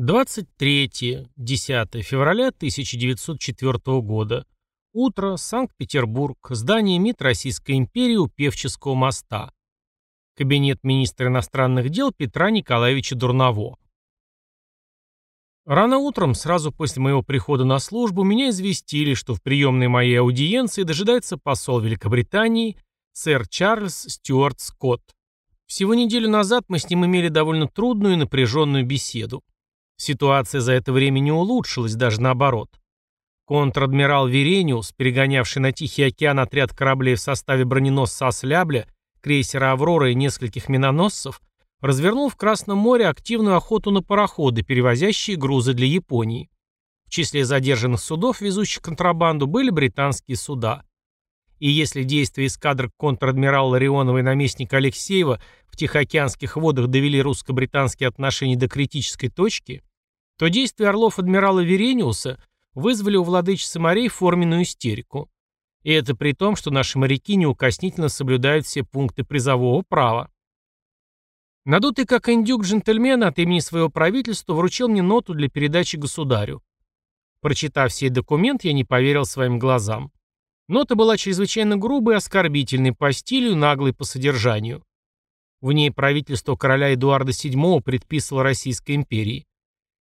23-10 февраля 1904 года. Утро. Санкт-Петербург. Здание МИД Российской империи у Певческого моста. Кабинет министра иностранных дел Петра Николаевича Дурново. Рано утром, сразу после моего прихода на службу, меня известили, что в приемной моей аудиенции дожидается посол Великобритании сэр Чарльз Стюарт Скотт. Всего неделю назад мы с ним имели довольно трудную и напряженную беседу. Ситуация за это время не улучшилась, даже наоборот. Контр-адмирал Верениус, перегонявший на Тихий океан отряд кораблей в составе броненосца «Ослябля», крейсера «Аврора» и нескольких миноносцев, развернул в Красном море активную охоту на пароходы, перевозящие грузы для Японии. В числе задержанных судов, везущих контрабанду, были британские суда. И если действия эскадр контр-адмирала Ларионова и наместника Алексеева в Тихоокеанских водах довели русско-британские отношения до критической точки, то действия орлов адмирала Верениуса вызвали у владычицы морей форменную истерику. И это при том, что наши моряки неукоснительно соблюдают все пункты призового права. Надутый как индюк джентльмен от имени своего правительства вручил мне ноту для передачи государю. Прочитав сей документ, я не поверил своим глазам. Нота была чрезвычайно грубой оскорбительной по стилю, наглой по содержанию. В ней правительство короля Эдуарда VII предписывало Российской империи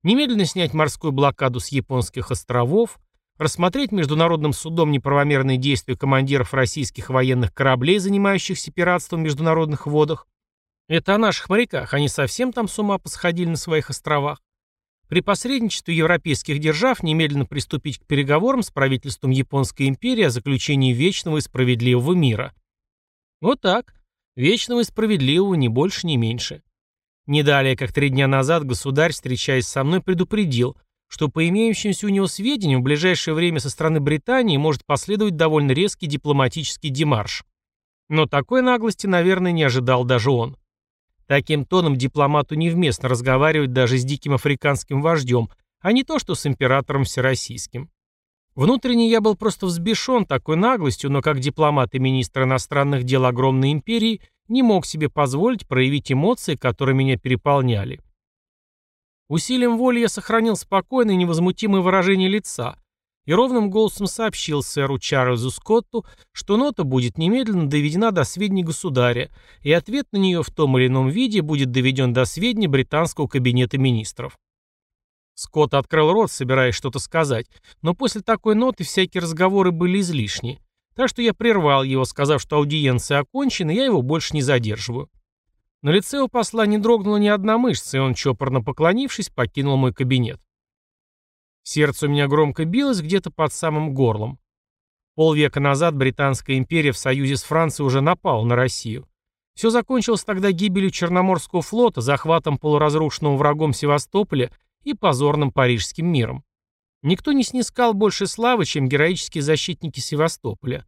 немедленно снять морскую блокаду с японских островов, рассмотреть Международным судом неправомерные действия командиров российских военных кораблей, занимающихся пиратством в международных водах. Это о наших моряках, они совсем там с ума посходили на своих островах. При посредничестве европейских держав немедленно приступить к переговорам с правительством Японской империи о заключении вечного и справедливого мира. Вот так. Вечного и справедливого, ни больше, ни меньше. Не далее, как три дня назад, государь, встречаясь со мной, предупредил, что по имеющимся у него сведениям в ближайшее время со стороны Британии может последовать довольно резкий дипломатический демарш. Но такой наглости, наверное, не ожидал даже он. Таким тоном дипломату невместно разговаривать даже с диким африканским вождем, а не то, что с императором всероссийским. Внутренне я был просто взбешен такой наглостью, но как дипломат и министр иностранных дел огромной империи – не мог себе позволить проявить эмоции, которые меня переполняли. Усилием воли я сохранил спокойное и невозмутимое выражение лица и ровным голосом сообщил сэру Чарльзу Скотту, что нота будет немедленно доведена до сведения государя, и ответ на нее в том или ином виде будет доведен до сведения британского кабинета министров. Скотт открыл рот, собираясь что-то сказать, но после такой ноты всякие разговоры были излишни. Так что я прервал его, сказав, что аудиенция окончена, и я его больше не задерживаю. На лице у посла не дрогнула ни одна мышца, и он, чопорно поклонившись, покинул мой кабинет. Сердце у меня громко билось где-то под самым горлом. Полвека назад Британская империя в союзе с Францией уже напала на Россию. Все закончилось тогда гибелью Черноморского флота, захватом полуразрушенного врагом Севастополя и позорным Парижским миром. Никто не снискал больше славы, чем героические защитники Севастополя.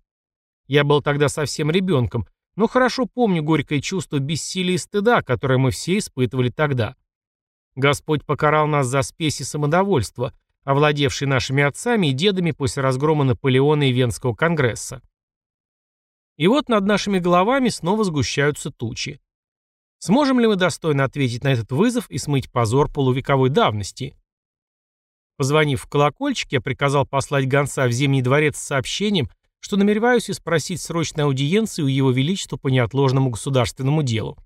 Я был тогда совсем ребенком, но хорошо помню горькое чувство бессилия и стыда, которое мы все испытывали тогда. Господь покарал нас за спесь и самодовольство, овладевшие нашими отцами и дедами после разгрома Наполеона и Венского конгресса. И вот над нашими головами снова сгущаются тучи. Сможем ли мы достойно ответить на этот вызов и смыть позор полувековой давности? Позвонив в колокольчик, я приказал послать гонца в Зимний дворец с сообщением, что намереваюсь спросить срочной аудиенции у Его Величества по неотложному государственному делу.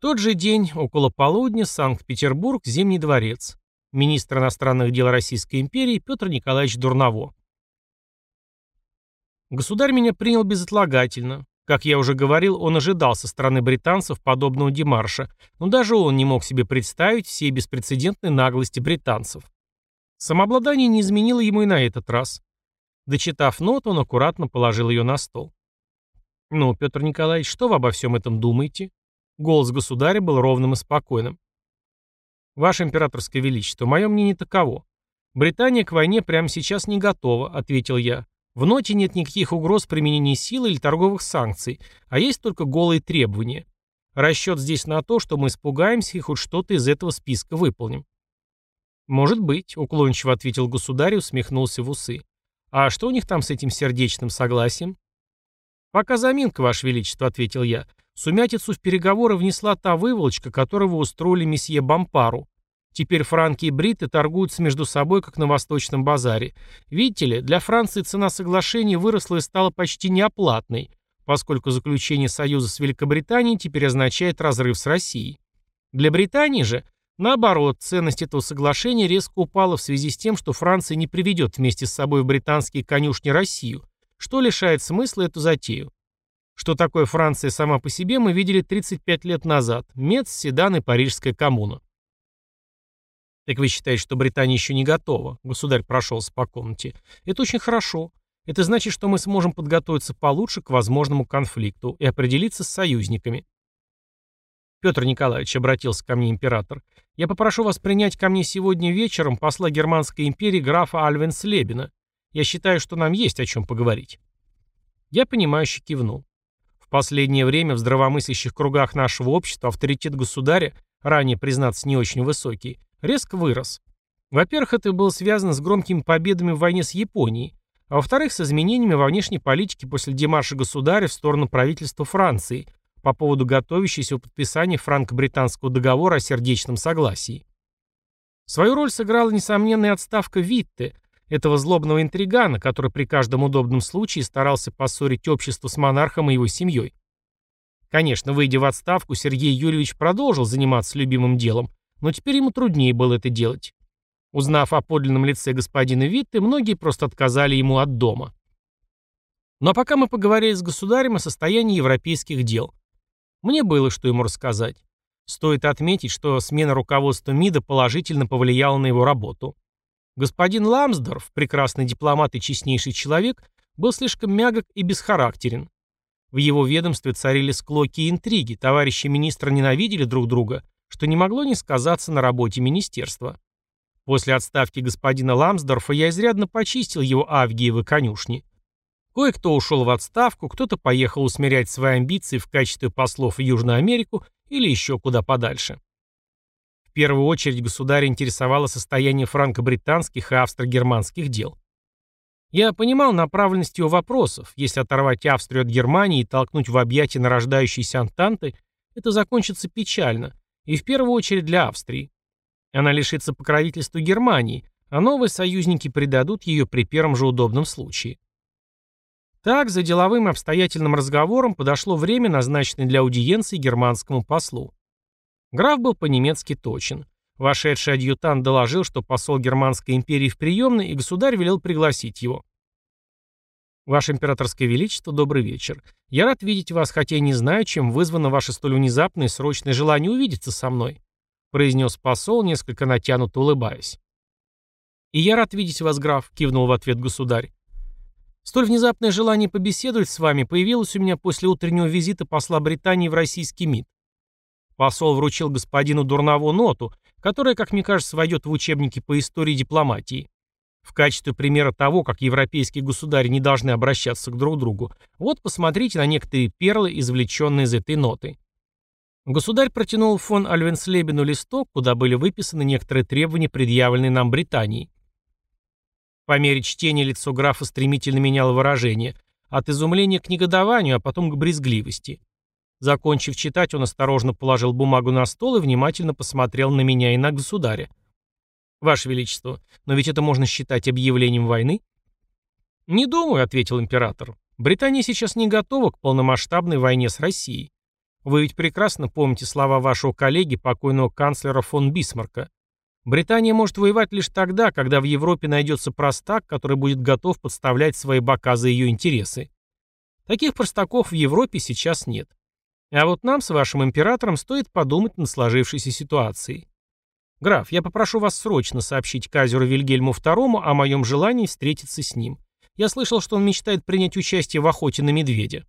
Тот же день, около полудня, Санкт-Петербург, Зимний дворец. Министр иностранных дел Российской империи Петр Николаевич Дурново. Государь меня принял безотлагательно. Как я уже говорил, он ожидал со стороны британцев подобного демарша, но даже он не мог себе представить всей беспрецедентной наглости британцев. Самообладание не изменило ему и на этот раз. Дочитав ноту, он аккуратно положил ее на стол. «Ну, Петр Николаевич, что вы обо всем этом думаете?» Голос государя был ровным и спокойным. «Ваше императорское величество, мое мнение таково. Британия к войне прямо сейчас не готова», — ответил я. В ноте нет никаких угроз применения силы или торговых санкций, а есть только голые требования. Расчет здесь на то, что мы испугаемся и хоть что-то из этого списка выполним. «Может быть», — уклончиво ответил государь и усмехнулся в усы. «А что у них там с этим сердечным согласием?» «Пока заминка, Ваше Величество», — ответил я. Сумятицу в переговоры внесла та выволочка, которую вы устроили месье Бампару. Теперь франки и бриты торгуются между собой, как на Восточном базаре. Видите ли, для Франции цена соглашения выросла и стала почти неоплатной, поскольку заключение союза с Великобританией теперь означает разрыв с Россией. Для Британии же, наоборот, ценность этого соглашения резко упала в связи с тем, что Франция не приведет вместе с собой в британские конюшни Россию, что лишает смысла эту затею. Что такое Франция сама по себе, мы видели 35 лет назад. Мец, Седан и Парижская коммуна. Так вы считаете, что Британия еще не готова? Государь прошелся по комнате. Это очень хорошо. Это значит, что мы сможем подготовиться получше к возможному конфликту и определиться с союзниками. Петр Николаевич, обратился ко мне император, я попрошу вас принять ко мне сегодня вечером посла Германской империи графа Альвенслебена. Я считаю, что нам есть о чем поговорить. Я понимающе кивнул. В последнее время в здравомыслящих кругах нашего общества авторитет государя, ранее, признаться, не очень высокий, резко вырос. Во-первых, это было связано с громкими победами в войне с Японией, а во-вторых, с изменениями во внешней политике после демарша государя в сторону правительства Франции по поводу готовящейся подписания франко-британского договора о сердечном согласии. Свою роль сыграла несомненная отставка Витте, этого злобного интригана, который при каждом удобном случае старался поссорить общество с монархом и его семьей. Конечно, выйдя в отставку, Сергей Юрьевич продолжил заниматься любимым делом, но теперь ему труднее было это делать. Узнав о подлинном лице господина Витте, многие просто отказали ему от дома. Но пока мы поговорили с государем о состоянии европейских дел. Мне было что ему рассказать. Стоит отметить, что смена руководства МИДа положительно повлияла на его работу. Господин Ламсдорф, прекрасный дипломат и честнейший человек, был слишком мягок и бесхарактерен. В его ведомстве царили склоки и интриги, товарищи министра ненавидели друг друга, что не могло не сказаться на работе министерства. После отставки господина Ламсдорфа я изрядно почистил его авгиевы конюшни. Кое-кто ушел в отставку, кто-то поехал усмирять свои амбиции в качестве послов в Южную Америку или еще куда подальше первую очередь государя интересовало состояние франко-британских и австро-германских дел. Я понимал направленность его вопросов. Если оторвать Австрию от Германии и толкнуть в объятия нарождающейся Антанты, это закончится печально, и в первую очередь для Австрии. Она лишится покровительства Германии, а новые союзники предадут ее при первом же удобном случае. Так, за деловым обстоятельным разговором подошло время, назначенное для аудиенции германскому послу. Граф был по-немецки точен. Вошедший адъютант доложил, что посол Германской империи в приемной, и государь велел пригласить его. «Ваше императорское величество, добрый вечер. Я рад видеть вас, хотя и не знаю, чем вызвано ваше столь внезапное и срочное желание увидеться со мной», произнес посол, несколько натянуто улыбаясь. «И я рад видеть вас, граф», — кивнул в ответ государь. «Столь внезапное желание побеседовать с вами появилось у меня после утреннего визита посла Британии в российский МИД. Посол вручил господину Дурнову ноту, которая, как мне кажется, войдет в учебники по истории дипломатии. В качестве примера того, как европейские государи не должны обращаться к друг другу, вот посмотрите на некоторые перлы, извлеченные из этой ноты. Государь протянул фон Альвенслебену листок, куда были выписаны некоторые требования, предъявленные нам Британией. По мере чтения лицо графа стремительно меняло выражение, от изумления к негодованию, а потом к брезгливости. Закончив читать, он осторожно положил бумагу на стол и внимательно посмотрел на меня и на государя. «Ваше Величество, но ведь это можно считать объявлением войны?» «Не думаю», — ответил император. «Британия сейчас не готова к полномасштабной войне с Россией. Вы ведь прекрасно помните слова вашего коллеги, покойного канцлера фон Бисмарка. Британия может воевать лишь тогда, когда в Европе найдется простак, который будет готов подставлять свои бока за ее интересы. Таких простаков в Европе сейчас нет. А вот нам с вашим императором стоит подумать над сложившейся ситуацией. Граф, я попрошу вас срочно сообщить казеру Вильгельму II о моем желании встретиться с ним. Я слышал, что он мечтает принять участие в охоте на медведя.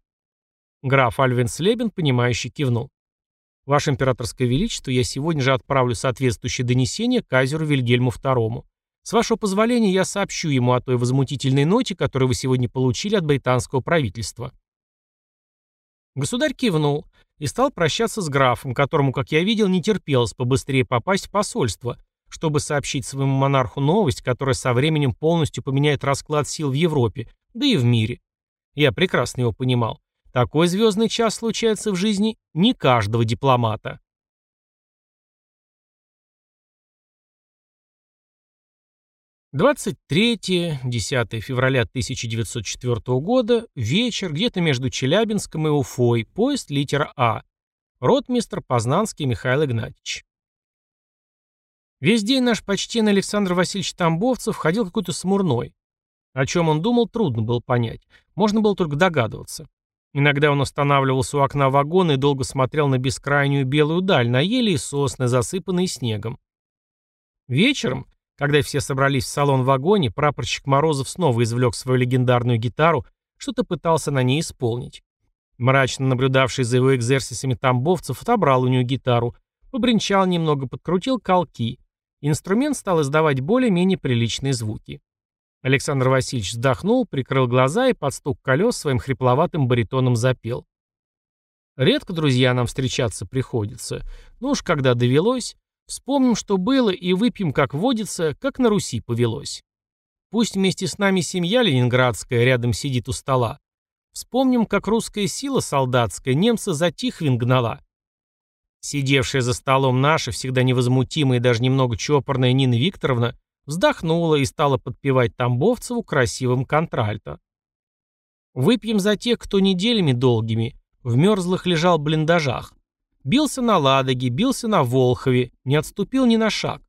Граф Альвенслебен, понимающе кивнул. Ваше императорское величество, я сегодня же отправлю соответствующее донесение казеру Вильгельму II. С вашего позволения я сообщу ему о той возмутительной ноте, которую вы сегодня получили от британского правительства. Государь кивнул и стал прощаться с графом, которому, как я видел, не терпелось побыстрее попасть в посольство, чтобы сообщить своему монарху новость, которая со временем полностью поменяет расклад сил в Европе, да и в мире. Я прекрасно его понимал. Такой звездный час случается в жизни не каждого дипломата. Двадцать третье, 10 февраля 1904 года, вечер, где-то между Челябинском и Уфой, поезд литера А. Ротмистр Познанский Михаил Игнатьевич. Весь день наш почтенный Александр Васильевич Тамбовцев ходил какой-то смурной. О чем он думал, трудно было понять. Можно было только догадываться. Иногда он останавливался у окна вагона и долго смотрел на бескрайнюю белую даль, на ели и сосны, засыпанные снегом. Вечером, когда все собрались в салон-вагоне, прапорщик Морозов снова извлек свою легендарную гитару, что-то пытался на ней исполнить. Мрачно наблюдавший за его экзерсисами тамбовцев отобрал у нее гитару, побренчал немного, подкрутил колки. Инструмент стал издавать более-менее приличные звуки. Александр Васильевич вздохнул, прикрыл глаза и под стук колес своим хрипловатым баритоном запел. Редко, друзья, нам встречаться приходится. Но уж когда довелось, вспомним, что было, и выпьем, как водится, как на Руси повелось. Пусть вместе с нами семья ленинградская рядом сидит у стола. Вспомним, как русская сила солдатская немца за Тихвин гнала. Сидевшая за столом наша, всегда невозмутимая и даже немного чопорная Нина Викторовна, вздохнула и стала подпевать Тамбовцеву красивым контральто. «Выпьем за тех, кто неделями долгими в мерзлых лежал блиндажах. Бился на Ладоге, бился на Волхове, не отступил ни на шаг.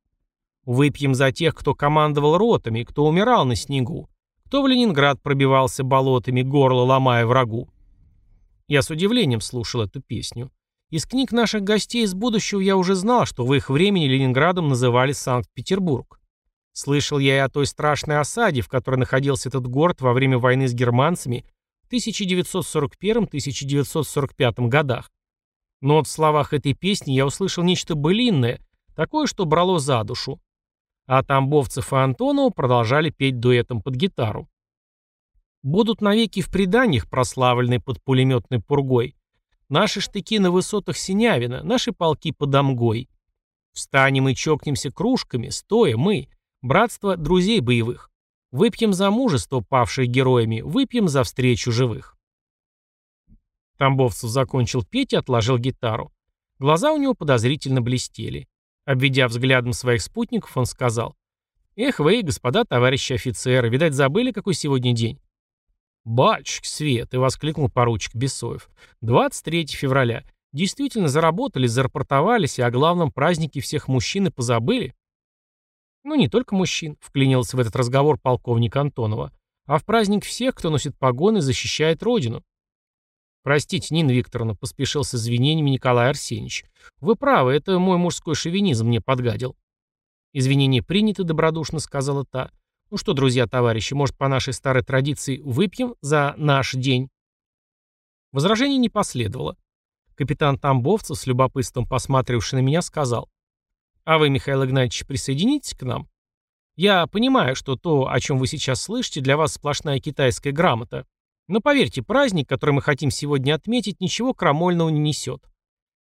Выпьем за тех, кто командовал ротами, кто умирал на снегу, кто в Ленинград пробивался болотами, горло ломая врагу. Я с удивлением слушал эту песню. Из книг наших гостей из будущего я уже знал, что в их времени Ленинградом называли Санкт-Петербург. Слышал я и о той страшной осаде, в которой находился этот город во время войны с германцами в 1941-1945 годах. Но в словах этой песни я услышал нечто былинное, такое, что брало за душу. А Тамбовцев и Антонова продолжали петь дуэтом под гитару. Будут навеки в преданиях, прославленные под пулеметной пургой. Наши штыки на высотах Синявина, наши полки под Амгой. Встанем и чокнемся кружками, стоя мы, Братство друзей боевых. Выпьем за мужество павших героями, выпьем за встречу живых. Тамбовцев закончил петь и отложил гитару. Глаза у него подозрительно блестели. Обведя взглядом своих спутников, он сказал. «Эх вы, господа товарищи офицеры, видать, забыли, какой сегодня день?» «Батюшки, Свет!» — и воскликнул поручик Бесоев. «23 февраля. Действительно заработали, зарапортовались, и о главном празднике всех мужчин и позабыли?» Ну, не только мужчин, вклинился в этот разговор полковник Антонова, а в праздник всех, кто носит погоны и защищает Родину. Простите, Нина Викторовна, поспешил с извинениями Николай Арсеньевич. Вы правы, это мой мужской шовинизм мне подгадил. Извинения приняты, добродушно сказала та. Ну что, друзья-товарищи, может, по нашей старой традиции выпьем за наш день? Возражений не последовало. Капитан Тамбовцев, с любопытством посматривавший на меня, сказал. А вы, Михаил Игнатьевич, присоединитесь к нам? Я понимаю, что то, о чем вы сейчас слышите, для вас сплошная китайская грамота. Но поверьте, праздник, который мы хотим сегодня отметить, ничего крамольного не несет.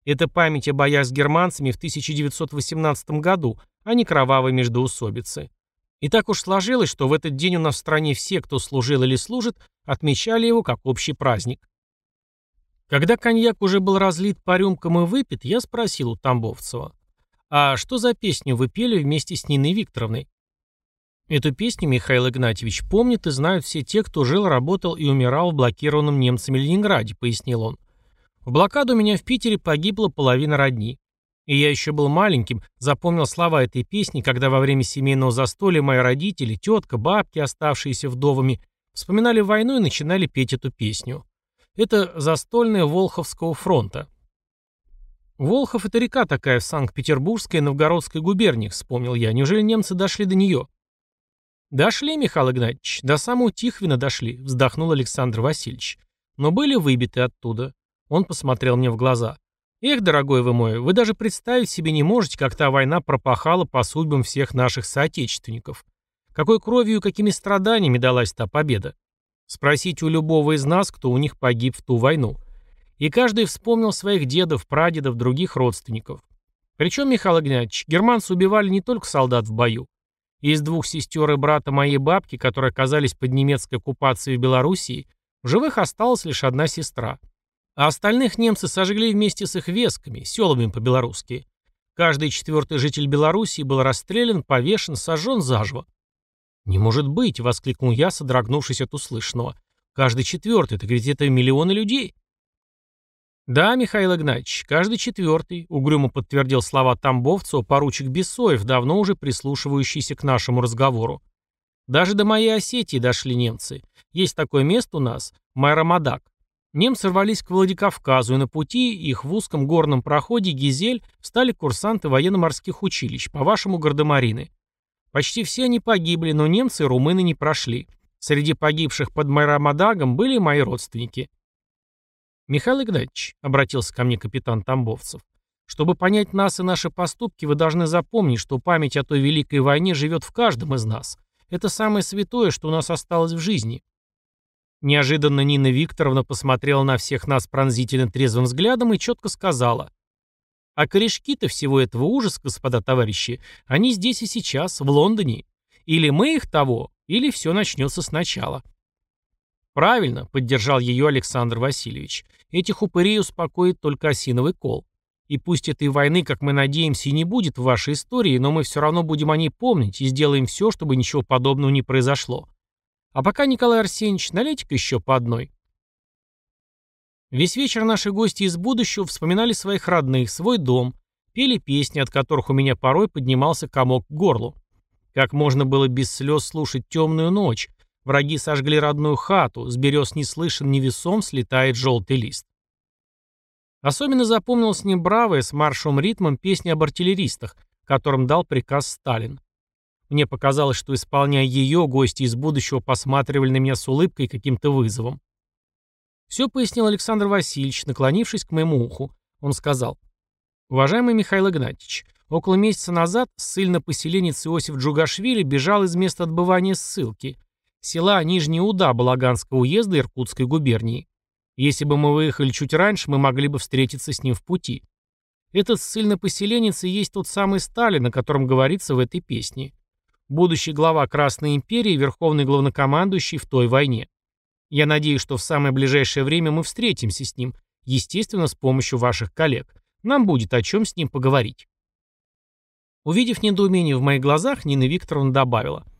Это память о боях с германцами в 1918 году, а не кровавой междоусобицы. И так уж сложилось, что в этот день у нас в стране все, кто служил или служит, отмечали его как общий праздник. Когда коньяк уже был разлит по рюмкам и выпит, я спросил у Тамбовцева. А что за песню вы пели вместе с Ниной Викторовной? Эту песню Михаил Игнатьевич помнит и знают все те, кто жил, работал и умирал в блокированном немцами Ленинграде, пояснил он. В блокаду у меня в Питере погибла половина родни. И я еще был маленьким, запомнил слова этой песни, когда во время семейного застолья мои родители, тетка, бабки, оставшиеся вдовами, вспоминали войну и начинали петь эту песню. Это застольная Волховского фронта. «Волхов — это река такая в Санкт-Петербургской и Новгородской губерниях», — вспомнил я. «Неужели немцы дошли до нее?» «Дошли, Михаил Игнатьевич, до самого Тихвина дошли», — вздохнул Александр Васильевич. «Но были выбиты оттуда». Он посмотрел мне в глаза. «Эх, дорогой вы мой, вы даже представить себе не можете, как та война пропахала по судьбам всех наших соотечественников. Какой кровью и какими страданиями далась та победа? Спросите у любого из нас, кто у них погиб в ту войну. И каждый вспомнил своих дедов, прадедов, других родственников. Причем, Михаил Игнатьевич, германцы убивали не только солдат в бою. Из двух сестер и брата моей бабки, которые оказались под немецкой оккупацией в Белоруссии, В живых осталась лишь одна сестра. А остальных немцы сожгли вместе с их весками, селами по-белорусски. Каждый четвертый житель Белоруссии был расстрелян, повешен, сожжен заживо. «Не может быть!» — воскликнул я, содрогнувшись от услышанного. «Каждый четвертый, так ведь это миллионы людей!» «Да, Михаил Игнатьевич, каждый четвертый», — угрюмо подтвердил слова Тамбовцева поручик Бесоев, давно уже прислушивающийся к нашему разговору. «Даже до моей Осетии дошли немцы. Есть такое место у нас, Майрамадак. Немцы рвались к Владикавказу, и на пути их в узком горном проходе Гизель стали курсанты военно-морских училищ, по-вашему, гардемарины. Почти все они погибли, но немцы и румыны не прошли. Среди погибших под Майрамадагом были мои родственники». «Михаил Игнатьевич», — обратился ко мне капитан Тамбовцев, «чтобы понять нас и наши поступки, вы должны запомнить, что память о той великой войне живет в каждом из нас. Это самое святое, что у нас осталось в жизни». Неожиданно Нина Викторовна посмотрела на всех нас пронзительно трезвым взглядом и четко сказала, «А корешки-то всего этого ужаса, господа товарищи, они здесь и сейчас, в Лондоне. Или мы их того, или все начнется сначала». «Правильно», — поддержал ее Александр Васильевич. «Этих упырей успокоит только осиновый кол. И пусть этой войны, как мы надеемся, и не будет в вашей истории, но мы все равно будем о ней помнить и сделаем все, чтобы ничего подобного не произошло. А пока, Николай Арсеньевич, налейте-ка еще по одной». Весь вечер наши гости из будущего вспоминали своих родных, свой дом, пели песни, от которых у меня порой поднимался комок к горлу. Как можно было без слез слушать темную ночь, Враги сожгли родную хату, с берез не слышен, ни весом слетает желтый лист. Особенно запомнилась мне бравая с маршевым ритмом песня об артиллеристах, которым дал приказ Сталин. Мне показалось, что, исполняя ее, гости из будущего посматривали на меня с улыбкой и каким-то вызовом. Все пояснил Александр Васильевич, наклонившись к моему уху. Он сказал, «Уважаемый Михаил Игнатьевич, около месяца назад ссыльно-поселенец Иосиф Джугашвили бежал из места отбывания ссылки села Нижний Уда Балаганского уезда Иркутской губернии. Если бы мы выехали чуть раньше, мы могли бы встретиться с ним в пути. Этот ссыльно-поселенец и есть тот самый Сталин, о котором говорится в этой песне. Будущий глава Красной империи, верховный главнокомандующий в той войне. Я надеюсь, что в самое ближайшее время мы встретимся с ним, естественно, с помощью ваших коллег. Нам будет о чем с ним поговорить. Увидев недоумение в моих глазах, Нина Викторовна добавила –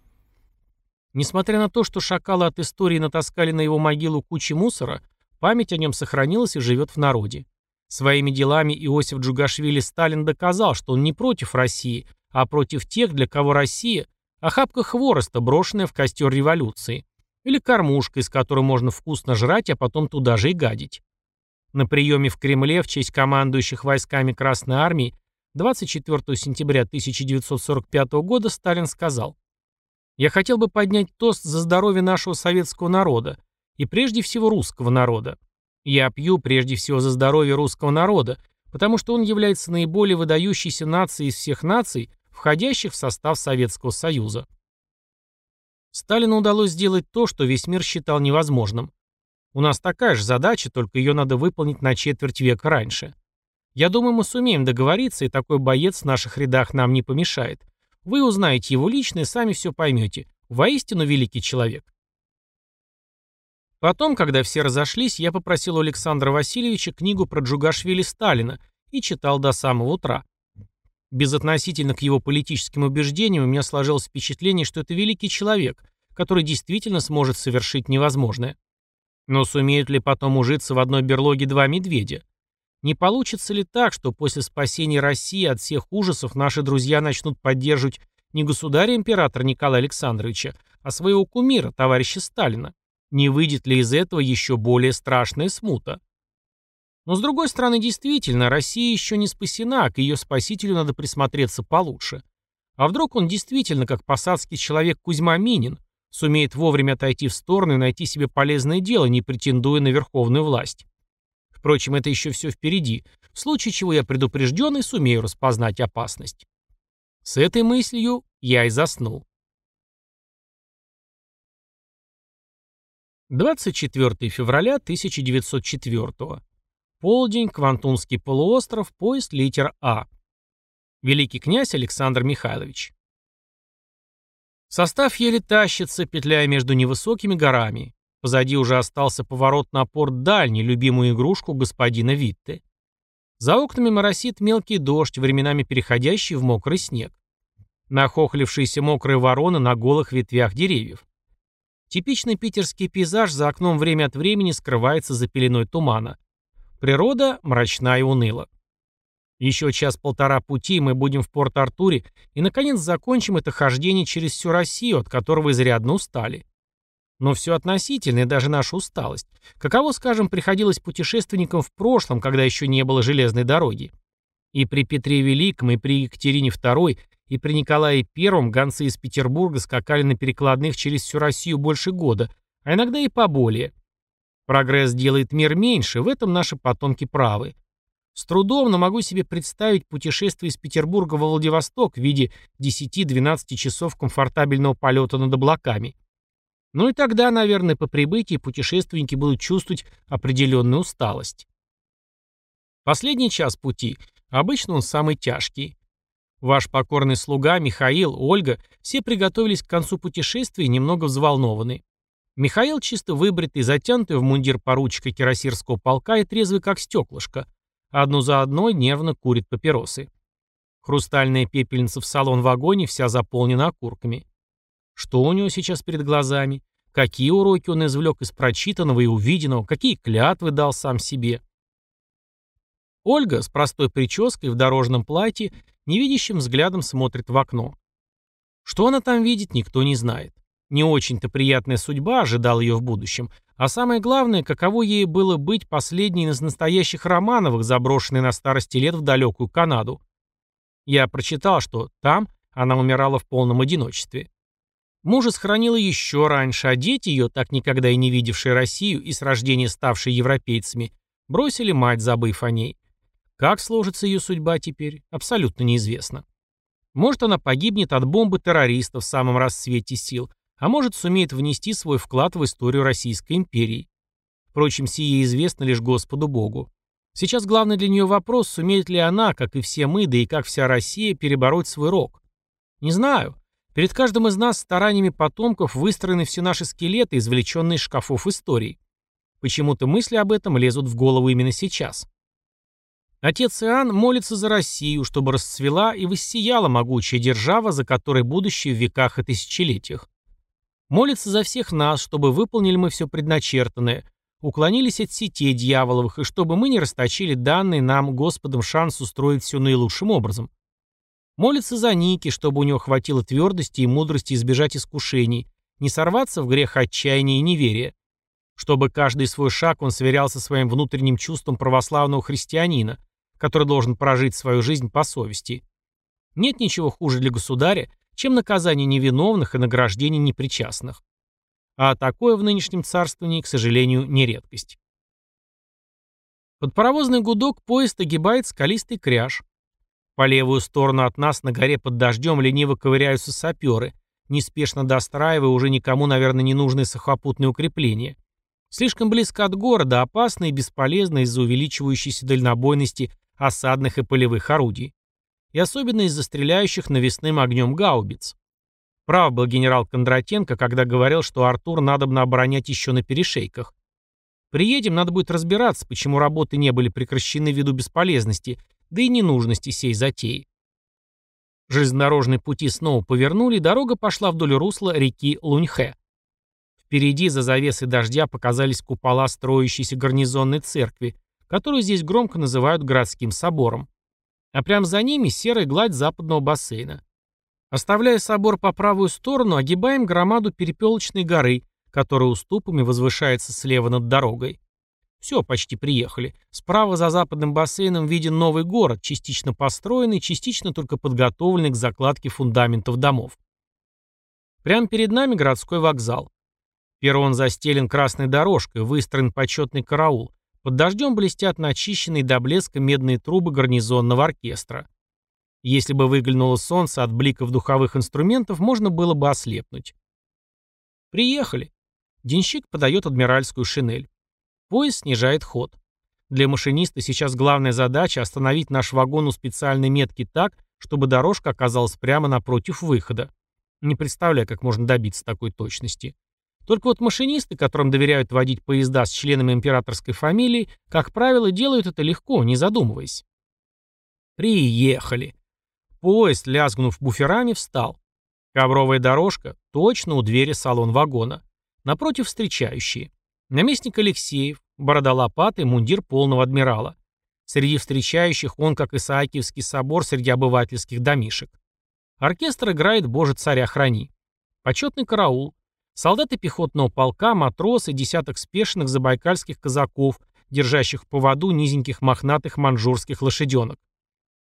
Несмотря на то, что шакалы от истории натаскали на его могилу кучи мусора, память о нем сохранилась и живет в народе. Своими делами Иосиф Джугашвили Сталин доказал, что он не против России, а против тех, для кого Россия – охапка хвороста, брошенная в костер революции, или кормушка, из которой можно вкусно жрать, а потом туда же и гадить. На приеме в Кремле в честь командующих войсками Красной Армии 24 сентября 1945 года Сталин сказал я хотел бы поднять тост за здоровье нашего советского народа, и прежде всего русского народа. Я пью прежде всего за здоровье русского народа, потому что он является наиболее выдающейся нацией из всех наций, входящих в состав Советского Союза. Сталину удалось сделать то, что весь мир считал невозможным. У нас такая же задача, только ее надо выполнить на четверть века раньше. Я думаю, мы сумеем договориться, и такой боец в наших рядах нам не помешает. Вы узнаете его лично и сами все поймете. Воистину великий человек. Потом, когда все разошлись, я попросил у Александра Васильевича книгу про Джугашвили Сталина и читал до самого утра. Безотносительно к его политическим убеждениям у меня сложилось впечатление, что это великий человек, который действительно сможет совершить невозможное. Но сумеют ли потом ужиться в одной берлоге два медведя? Не получится ли так, что после спасения России от всех ужасов наши друзья начнут поддерживать не государя-императора Николая Александровича, а своего кумира, товарища Сталина? Не выйдет ли из этого еще более страшная смута? Но с другой стороны, действительно, Россия еще не спасена, к ее спасителю надо присмотреться получше. А вдруг он действительно, как посадский человек Кузьма Минин, сумеет вовремя отойти в сторону и найти себе полезное дело, не претендуя на верховную власть? Впрочем, это еще все впереди, в случае чего я предупрежден и сумею распознать опасность. С этой мыслью я и заснул. 24 февраля 1904. Полдень, Квантунский полуостров, поезд литер А. Великий князь Александр Михайлович. Состав еле тащится, петляя между невысокими горами. Позади уже остался поворот на порт дальний, любимую игрушку господина Витте. За окнами моросит мелкий дождь, временами переходящий в мокрый снег. Нахохлившиеся мокрые вороны на голых ветвях деревьев. Типичный питерский пейзаж за окном время от времени скрывается за пеленой тумана. Природа мрачна и уныла. Еще час-полтора пути мы будем в Порт-Артуре и, наконец, закончим это хождение через всю Россию, от которого изрядно устали. Но все относительно, и даже наша усталость. Каково, скажем, приходилось путешественникам в прошлом, когда еще не было железной дороги. И при Петре Великом, и при Екатерине II, и при Николае I гонцы из Петербурга скакали на перекладных через всю Россию больше года, а иногда и поболее. Прогресс делает мир меньше, в этом наши потомки правы. С трудом, но могу себе представить путешествие из Петербурга во Владивосток в виде 10-12 часов комфортабельного полета над облаками. Ну и тогда, наверное, по прибытии путешественники будут чувствовать определенную усталость. Последний час пути, обычно он самый тяжкий. Ваш покорный слуга, Михаил, Ольга, все приготовились к концу путешествия немного взволнованы. Михаил чисто выбритый, затянутый в мундир поручика кирасирского полка и трезвый как стеклышко. Одну за одной нервно курит папиросы. Хрустальная пепельница в салон-вагоне вся заполнена окурками. Что у него сейчас перед глазами? Какие уроки он извлек из прочитанного и увиденного? Какие клятвы дал сам себе? Ольга с простой прической в дорожном платье невидящим взглядом смотрит в окно. Что она там видит, никто не знает. Не очень-то приятная судьба ожидала ее в будущем, а самое главное, каково ей было быть последней из настоящих Романовых, заброшенной на старости лет в далекую Канаду. Я прочитал, что там она умирала в полном одиночестве. Мужа сохранила еще раньше, а дети ее, так никогда и не видевшие Россию и с рождения ставшие европейцами, бросили мать, забыв о ней. Как сложится ее судьба теперь, абсолютно неизвестно. Может, она погибнет от бомбы террористов в самом расцвете сил, а может сумеет внести свой вклад в историю Российской империи. Впрочем, сие известно лишь Господу Богу. Сейчас главный для нее вопрос, сумеет ли она, как и все мы, да и как вся Россия, перебороть свой рок. Не знаю. Перед каждым из нас стараниями потомков выстроены все наши скелеты, извлеченные из шкафов истории. Почему-то мысли об этом лезут в голову именно сейчас. Отец Иоанн молится за Россию, чтобы расцвела и воссияла могучая держава, за которой будущее в веках и тысячелетиях. Молится за всех нас, чтобы выполнили мы все предначертанное, уклонились от сетей дьяволовых, и чтобы мы не расточили данный нам Господом шанс устроить все наилучшим образом. Молится за Ники, чтобы у него хватило твердости и мудрости избежать искушений, не сорваться в грех отчаяния и неверия. Чтобы каждый свой шаг он сверялся своим внутренним чувством православного христианина, который должен прожить свою жизнь по совести. Нет ничего хуже для государя, чем наказание невиновных и награждение непричастных. А такое в нынешнем царствовании, к сожалению, не редкость. Под паровозный гудок поезд огибает скалистый кряж. По левую сторону от нас на горе под дождем лениво ковыряются саперы, неспешно достраивая уже никому, наверное, не нужные сухопутные укрепления. Слишком близко от города, опасно и бесполезно из-за увеличивающейся дальнобойности осадных и полевых орудий и особенно из-за стреляющих навесным огнем гаубиц. Прав был генерал Кондратенко, когда говорил, что Артур надобно оборонять еще на перешейках. Приедем, надо будет разбираться, почему работы не были прекращены ввиду бесполезности, да и ненужности сей затеи. Железнодорожные пути снова повернули, и дорога пошла вдоль русла реки Луньхэ. Впереди за завесой дождя показались купола строящейся гарнизонной церкви, которую здесь громко называют городским собором а прямо за ними серая гладь западного бассейна. Оставляя собор по правую сторону, огибаем громаду перепелочной горы, которая уступами возвышается слева над дорогой. Все, почти приехали. Справа за западным бассейном виден новый город, частично построенный, частично только подготовленный к закладке фундаментов домов. Прямо перед нами городской вокзал. Перрон застелен красной дорожкой, выстроен почетный караул, под дождем блестят начищенные до блеска медные трубы гарнизонного оркестра. Если бы выглянуло солнце от бликов духовых инструментов, можно было бы ослепнуть. Приехали. Денщик подает адмиральскую шинель. Поезд снижает ход. Для машиниста сейчас главная задача остановить наш вагон у специальной метки так, чтобы дорожка оказалась прямо напротив выхода. Не представляю, как можно добиться такой точности. Только вот машинисты, которым доверяют водить поезда с членами императорской фамилии, как правило, делают это легко, не задумываясь. Приехали. Поезд, лязгнув буферами, встал. Ковровая дорожка точно у двери салон вагона. Напротив встречающие. Наместник Алексеев, борода лопаты, мундир полного адмирала. Среди встречающих он, как Исаакиевский собор среди обывательских домишек. Оркестр играет «Боже, царя храни». Почетный караул. Солдаты пехотного полка, матросы, десяток спешных забайкальских казаков, держащих в поводу низеньких мохнатых манжурских лошаденок.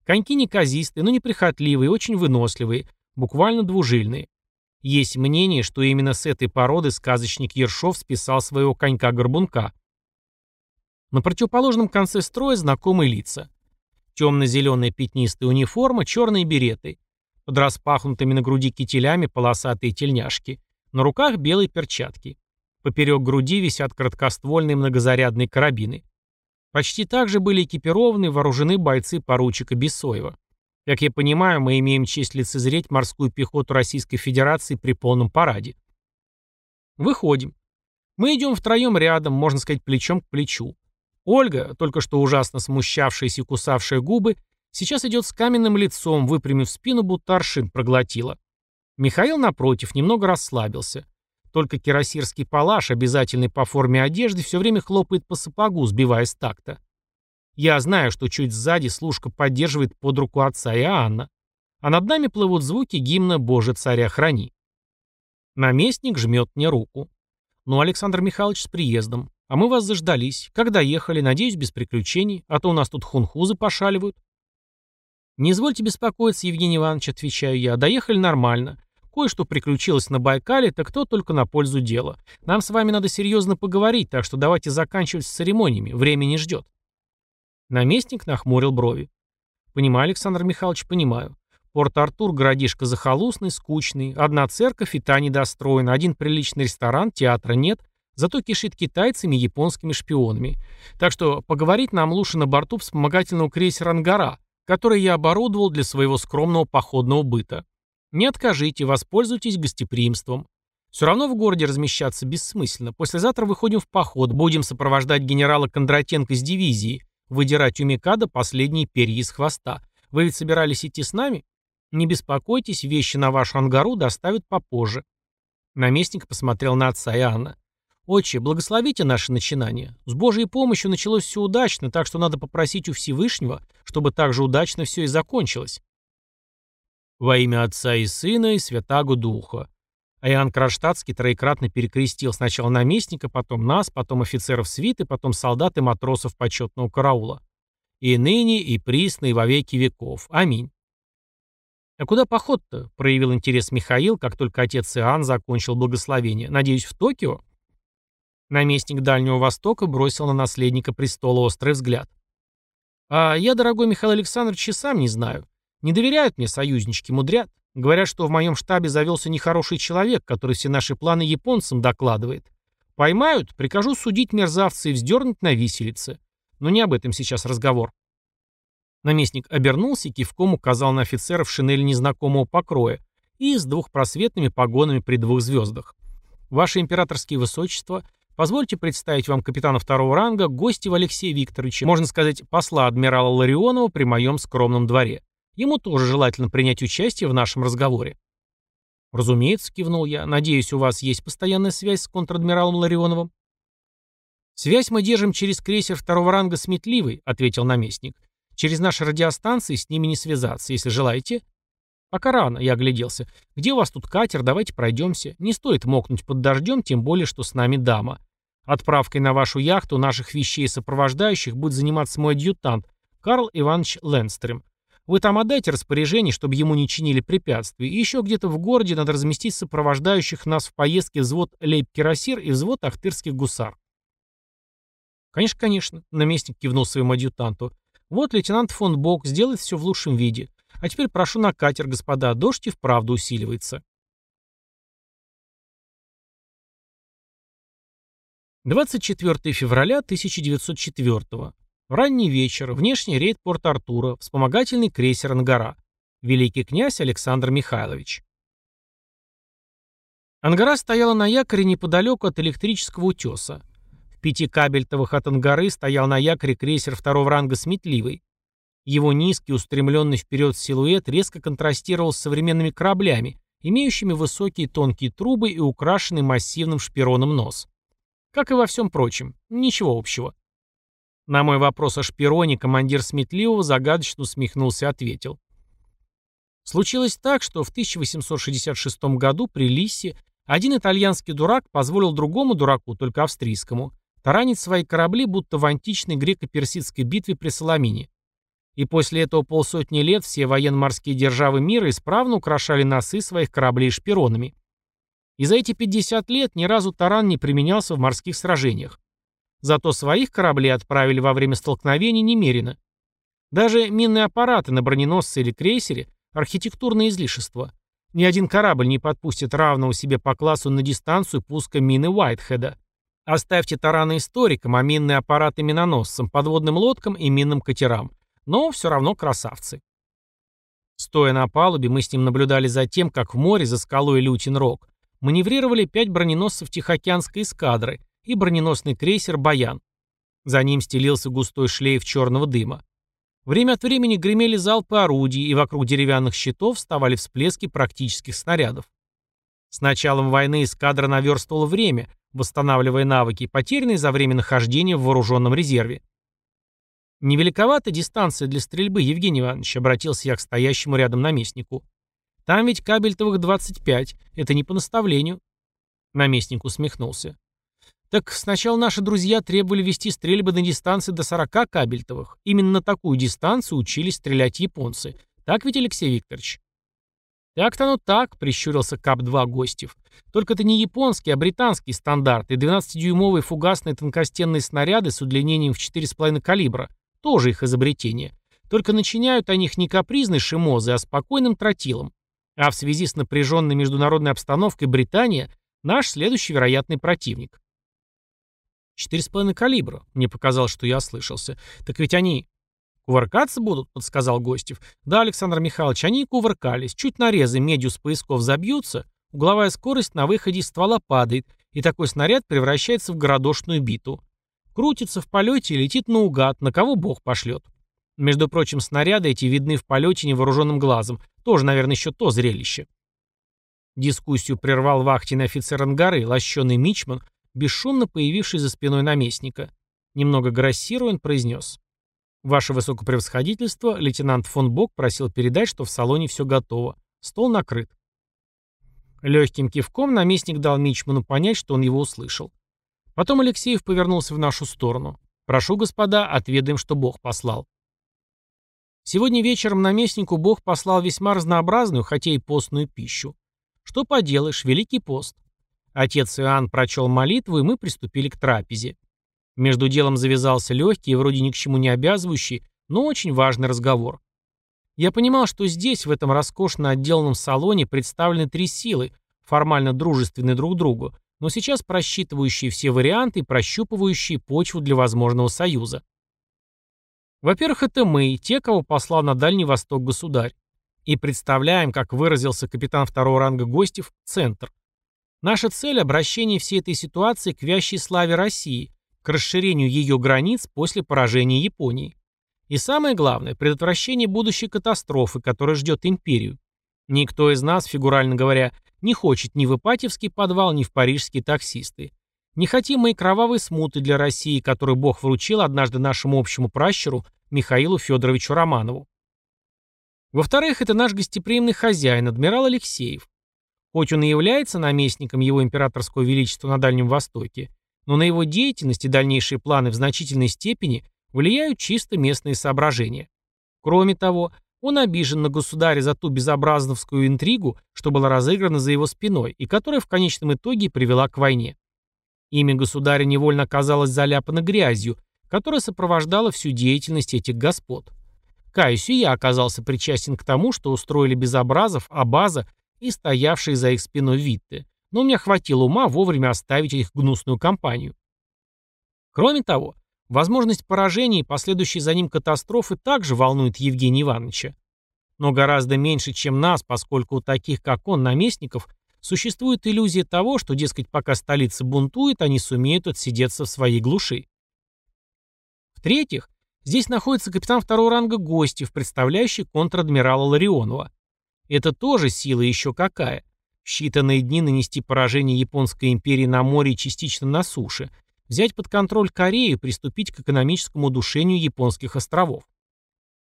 Коньки неказистые, но неприхотливые, очень выносливые, буквально двужильные. Есть мнение, что именно с этой породы сказочник Ершов списал своего конька-горбунка. На противоположном конце строя знакомые лица. Темно-зеленая пятнистая униформа, черные береты. Под распахнутыми на груди кителями полосатые тельняшки. На руках белые перчатки. Поперек груди висят короткоствольные многозарядные карабины. Почти так же были экипированы и вооружены бойцы поручика Бесоева. Как я понимаю, мы имеем честь лицезреть морскую пехоту Российской Федерации при полном параде. Выходим. Мы идем втроем рядом, можно сказать, плечом к плечу. Ольга, только что ужасно смущавшаяся и кусавшая губы, сейчас идет с каменным лицом, выпрямив спину, будто аршин проглотила. Михаил, напротив, немного расслабился. Только кирасирский палаш, обязательный по форме одежды, все время хлопает по сапогу, сбивая с такта. Я знаю, что чуть сзади служка поддерживает под руку отца и Анна. А над нами плывут звуки гимна «Боже, царя храни». Наместник жмет мне руку. Ну, Александр Михайлович, с приездом. А мы вас заждались. Когда ехали, надеюсь, без приключений, а то у нас тут хунхузы пошаливают. Не извольте беспокоиться, Евгений Иванович, отвечаю я. Доехали нормально. Кое-что приключилось на Байкале, так то только на пользу дела. Нам с вами надо серьезно поговорить, так что давайте заканчивать с церемониями. Время не ждет. Наместник нахмурил брови. Понимаю, Александр Михайлович, понимаю. Порт-Артур городишко захолустный, скучный. Одна церковь и та недостроена. Один приличный ресторан, театра нет — Зато кишит китайцами и японскими шпионами. Так что поговорить нам лучше на борту вспомогательного крейсера «Ангара», который я оборудовал для своего скромного походного быта. Не откажите, воспользуйтесь гостеприимством. Все равно в городе размещаться бессмысленно. Послезавтра выходим в поход, будем сопровождать генерала Кондратенко с дивизией, выдирать у Микада последние перья из хвоста. Вы ведь собирались идти с нами? Не беспокойтесь, вещи на вашу ангару доставят попозже. Наместник посмотрел на отца и Анна. «Отче, благословите наше начинание. С Божьей помощью началось все удачно, так что надо попросить у Всевышнего, чтобы так же удачно все и закончилось». «Во имя Отца и Сына и Святаго Духа». А Иоанн Кронштадтский троекратно перекрестил сначала наместника, потом нас, потом офицеров свиты, потом солдат и матросов почетного караула. «И ныне, и присно, и во веки веков. Аминь». «А куда поход-то?» — проявил интерес Михаил, как только отец Иоанн закончил благословение. «Надеюсь, в Токио?» Наместник Дальнего Востока бросил на наследника престола острый взгляд. «А я, дорогой Михаил Александрович, и сам не знаю. Не доверяют мне союзнички, мудрят. Говорят, что в моем штабе завелся нехороший человек, который все наши планы японцам докладывает. Поймают, прикажу судить мерзавца и вздернуть на виселице. Но не об этом сейчас разговор». Наместник обернулся и кивком указал на офицера в шинели незнакомого покроя и с двухпросветными погонами при двух звездах. «Ваше императорские высочества, Позвольте представить вам капитана второго ранга Гостева Алексея Викторовича, можно сказать, посла адмирала Ларионова при моем скромном дворе. Ему тоже желательно принять участие в нашем разговоре. «Разумеется», — кивнул я, — «надеюсь, у вас есть постоянная связь с контр-адмиралом Ларионовым?» «Связь мы держим через крейсер второго ранга «Сметливый», — ответил наместник. «Через наши радиостанции с ними не связаться, если желаете». «Пока рано», — я огляделся. «Где у вас тут катер? Давайте пройдемся. Не стоит мокнуть под дождем, тем более, что с нами дама. Отправкой на вашу яхту наших вещей и сопровождающих будет заниматься мой адъютант Карл Иванович Ленстрем. Вы там отдайте распоряжение, чтобы ему не чинили препятствий. И еще где-то в городе надо разместить сопровождающих нас в поездке взвод лейб-кирасир и взвод ахтырских гусар. Конечно, конечно, наместник кивнул своему адъютанту. Вот лейтенант фон Бок сделает все в лучшем виде. А теперь прошу на катер, господа, дождь и вправду усиливается. 24 февраля 1904. Ранний вечер. Внешний рейд Порт-Артура. Вспомогательный крейсер «Ангара». Великий князь Александр Михайлович. Ангара стояла на якоре неподалеку от электрического утеса. В пяти кабельтовых от Ангары стоял на якоре крейсер второго ранга «Сметливый». Его низкий, устремленный вперед силуэт резко контрастировал с современными кораблями, имеющими высокие тонкие трубы и украшенный массивным шпироном нос. Как и во всем прочем, ничего общего. На мой вопрос о шпироне командир Сметливого загадочно усмехнулся и ответил. Случилось так, что в 1866 году при Лиссе один итальянский дурак позволил другому дураку, только австрийскому, таранить свои корабли, будто в античной греко-персидской битве при Соломине. И после этого полсотни лет все военно-морские державы мира исправно украшали носы своих кораблей шпиронами. И за эти 50 лет ни разу таран не применялся в морских сражениях. Зато своих кораблей отправили во время столкновений немерено. Даже минные аппараты на броненосце или крейсере – архитектурное излишество. Ни один корабль не подпустит равного себе по классу на дистанцию пуска мины Уайтхеда. Оставьте тараны историкам, а минные аппараты миноносцам, подводным лодкам и минным катерам – но все равно красавцы. Стоя на палубе, мы с ним наблюдали за тем, как в море за скалой Лютин-Рог маневрировали пять броненосцев Тихоокеанской эскадры и броненосный крейсер «Баян». За ним стелился густой шлейф черного дыма. Время от времени гремели залпы орудий, и вокруг деревянных щитов вставали всплески практических снарядов. С началом войны эскадра наверстывала время, восстанавливая навыки, потерянные за время нахождения в вооруженном резерве. «Невеликовата дистанция для стрельбы, Евгений Иванович», — обратился я к стоящему рядом наместнику. «Там ведь кабельтовых 25. Это не по наставлению». Наместник усмехнулся. «Так сначала наши друзья требовали вести стрельбы на дистанции до 40 кабельтовых. Именно на такую дистанцию учились стрелять японцы. Так ведь, Алексей Викторович?» «Так-то оно так», — прищурился КАП-2 Гостев. «Только это не японский, а британский стандарт, и 12-дюймовые фугасные тонкостенные снаряды с удлинением в 4,5 калибра, тоже их изобретение. Только начиняют о них не капризной шимозой, а спокойным тротилом. А в связи с напряженной международной обстановкой Британия – наш следующий вероятный противник. Четыре с половиной калибра. Мне показалось, что я ослышался. Так ведь они... «Кувыркаться будут?» — подсказал Гостев. «Да, Александр Михайлович, они кувыркались. Чуть нарезы медью с поясков забьются, угловая скорость на выходе из ствола падает, и такой снаряд превращается в городошную биту. Крутится в полете и летит наугад, на кого бог пошлет. Между прочим, снаряды эти видны в полете невооруженным глазом. Тоже, наверное, еще то зрелище. Дискуссию прервал вахтенный офицер ангары, лощеный мичман, бесшумно появивший за спиной наместника. Немного грассируя, он произнес. «Ваше высокопревосходительство, лейтенант фон Бок просил передать, что в салоне все готово. Стол накрыт». Легким кивком наместник дал Мичману понять, что он его услышал. Потом Алексеев повернулся в нашу сторону. «Прошу, господа, отведаем, что Бог послал». Сегодня вечером наместнику Бог послал весьма разнообразную, хотя и постную пищу. Что поделаешь, Великий пост. Отец Иоанн прочел молитву, и мы приступили к трапезе. Между делом завязался легкий и вроде ни к чему не обязывающий, но очень важный разговор. Я понимал, что здесь, в этом роскошно отделанном салоне, представлены три силы, формально дружественны друг другу, но сейчас просчитывающие все варианты и прощупывающие почву для возможного союза. Во-первых, это мы, те, кого послал на Дальний Восток государь. И представляем, как выразился капитан второго ранга Гостев, центр. Наша цель – обращение всей этой ситуации к вящей славе России, к расширению ее границ после поражения Японии. И самое главное – предотвращение будущей катастрофы, которая ждет империю. Никто из нас, фигурально говоря, не хочет ни в Ипатьевский подвал, ни в парижские таксисты. Не хотим мы и кровавой смуты для России, которую Бог вручил однажды нашему общему пращуру Михаилу Федоровичу Романову. Во-вторых, это наш гостеприимный хозяин, адмирал Алексеев. Хоть он и является наместником его императорского величества на Дальнем Востоке, но на его деятельность и дальнейшие планы в значительной степени влияют чисто местные соображения. Кроме того, он обижен на государя за ту безобразновскую интригу, что была разыграна за его спиной и которая в конечном итоге привела к войне. Имя государя невольно оказалось заляпано грязью, которая сопровождала всю деятельность этих господ. Каюсь, и я оказался причастен к тому, что устроили безобразов, Абаза и стоявшие за их спиной Витте, но у меня хватило ума вовремя оставить их гнусную компанию. Кроме того, Возможность поражения и последующей за ним катастрофы также волнует Евгения Ивановича. Но гораздо меньше, чем нас, поскольку у таких, как он, наместников, Существует иллюзия того, что, дескать, пока столица бунтует, они сумеют отсидеться в своей глуши. В-третьих, здесь находится капитан второго ранга Гостев, представляющий контр-адмирала Ларионова. Это тоже сила еще какая. В считанные дни нанести поражение Японской империи на море и частично на суше, взять под контроль Корею и приступить к экономическому удушению японских островов.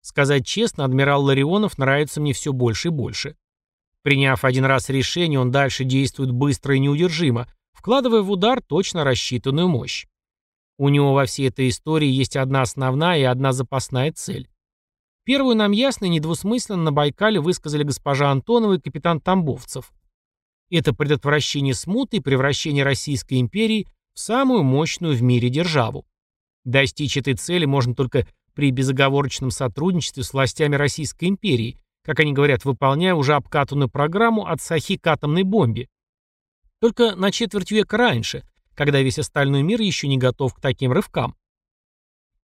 Сказать честно, адмирал Ларионов нравится мне все больше и больше. Приняв один раз решение, он дальше действует быстро и неудержимо, вкладывая в удар точно рассчитанную мощь. У него во всей этой истории есть одна основная и одна запасная цель. Первую нам ясно и недвусмысленно на Байкале высказали госпожа Антонова и капитан Тамбовцев. Это предотвращение смуты и превращение Российской империи в самую мощную в мире державу. Достичь этой цели можно только при безоговорочном сотрудничестве с властями Российской империи, как они говорят, выполняя уже обкатанную программу от Сахи к атомной бомбе. Только на четверть века раньше, когда весь остальной мир еще не готов к таким рывкам.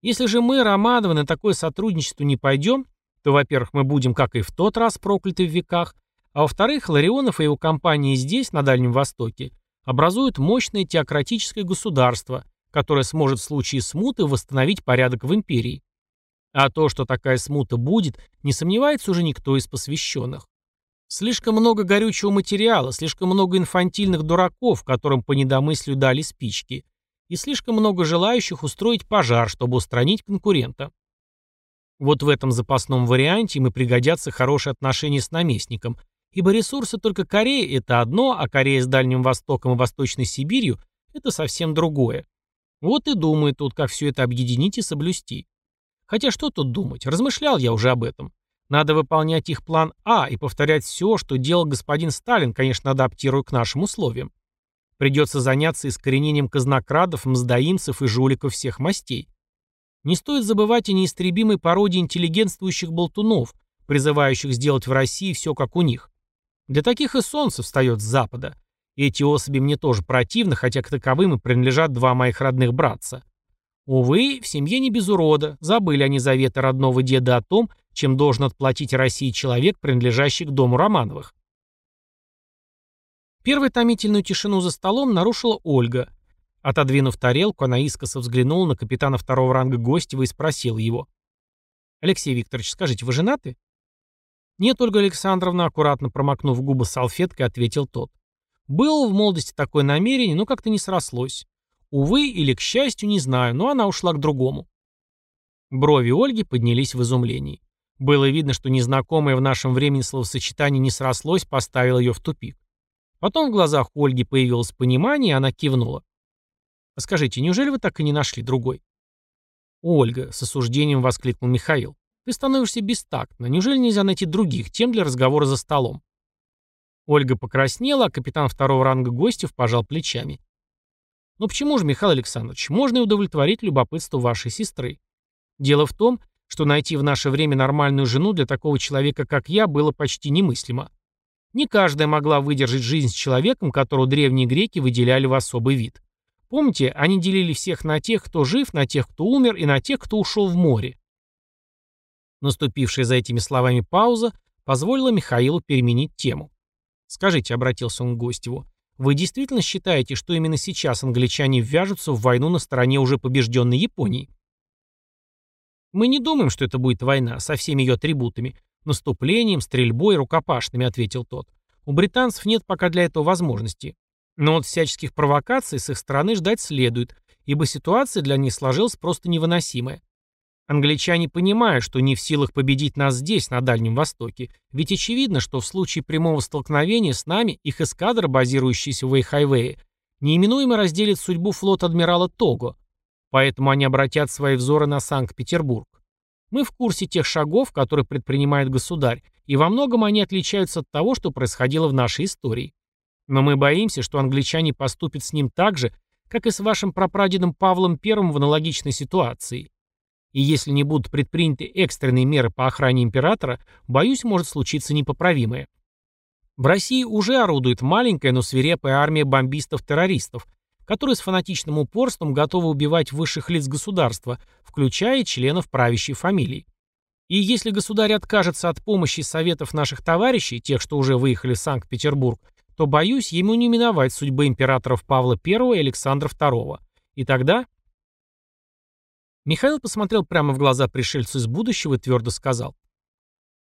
Если же мы, Романовы, на такое сотрудничество не пойдем, то, во-первых, мы будем, как и в тот раз, прокляты в веках, а во-вторых, Ларионов и его компании здесь, на Дальнем Востоке, образуют мощное теократическое государство, которое сможет в случае смуты восстановить порядок в империи. А то, что такая смута будет, не сомневается уже никто из посвященных. Слишком много горючего материала, слишком много инфантильных дураков, которым по недомыслию дали спички, и слишком много желающих устроить пожар, чтобы устранить конкурента. Вот в этом запасном варианте им пригодятся хорошие отношения с наместником, ибо ресурсы только Кореи – это одно, а Корея с Дальним Востоком и Восточной Сибирью – это совсем другое. Вот и думаю тут, как все это объединить и соблюсти. Хотя что тут думать, размышлял я уже об этом. Надо выполнять их план А и повторять все, что делал господин Сталин, конечно, адаптируя к нашим условиям. Придется заняться искоренением казнокрадов, мздоимцев и жуликов всех мастей. Не стоит забывать о неистребимой породе интеллигентствующих болтунов, призывающих сделать в России все как у них. Для таких и солнце встает с запада. Эти особи мне тоже противны, хотя к таковым и принадлежат два моих родных братца. Увы, в семье не без урода, забыли они заветы родного деда о том, чем должен отплатить России человек, принадлежащий к дому Романовых. Первую томительную тишину за столом нарушила Ольга. Отодвинув тарелку, она искоса взглянула на капитана второго ранга Гостева и спросила его. «Алексей Викторович, скажите, вы женаты?» «Нет, Ольга Александровна», аккуратно промокнув губы салфеткой, ответил тот. «Было в молодости такое намерение, но как-то не срослось. Увы, или к счастью, не знаю, но она ушла к другому. Брови Ольги поднялись в изумлении. Было видно, что незнакомое в нашем времени словосочетание не срослось, поставило ее в тупик. Потом в глазах Ольги появилось понимание, и она кивнула. «Скажите, неужели вы так и не нашли другой?» «Ольга», — с осуждением воскликнул Михаил, — «ты становишься бестактна. Неужели нельзя найти других тем для разговора за столом?» Ольга покраснела, а капитан второго ранга Гостев пожал плечами. Но почему же, Михаил Александрович, можно и удовлетворить любопытство вашей сестры? Дело в том, что найти в наше время нормальную жену для такого человека, как я, было почти немыслимо. Не каждая могла выдержать жизнь с человеком, которого древние греки выделяли в особый вид. Помните, они делили всех на тех, кто жив, на тех, кто умер, и на тех, кто ушел в море. Наступившая за этими словами пауза позволила Михаилу переменить тему. «Скажите», — обратился он к Гостеву, вы действительно считаете, что именно сейчас англичане ввяжутся в войну на стороне уже побежденной Японии? Мы не думаем, что это будет война со всеми ее атрибутами. Наступлением, стрельбой, рукопашными, ответил тот. У британцев нет пока для этого возможности. Но от всяческих провокаций с их стороны ждать следует, ибо ситуация для них сложилась просто невыносимая. Англичане понимают, что не в силах победить нас здесь, на Дальнем Востоке, ведь очевидно, что в случае прямого столкновения с нами их эскадра, базирующаяся в Вейхайвее, неименуемо разделит судьбу флота адмирала Того, поэтому они обратят свои взоры на Санкт-Петербург. Мы в курсе тех шагов, которые предпринимает государь, и во многом они отличаются от того, что происходило в нашей истории. Но мы боимся, что англичане поступят с ним так же, как и с вашим прапрадедом Павлом I в аналогичной ситуации. И если не будут предприняты экстренные меры по охране императора, боюсь, может случиться непоправимое. В России уже орудует маленькая, но свирепая армия бомбистов-террористов, которые с фанатичным упорством готовы убивать высших лиц государства, включая членов правящей фамилии. И если государь откажется от помощи советов наших товарищей, тех, что уже выехали в Санкт-Петербург, то, боюсь, ему не миновать судьбы императоров Павла I и Александра II. И тогда... Михаил посмотрел прямо в глаза пришельцу из будущего и твердо сказал.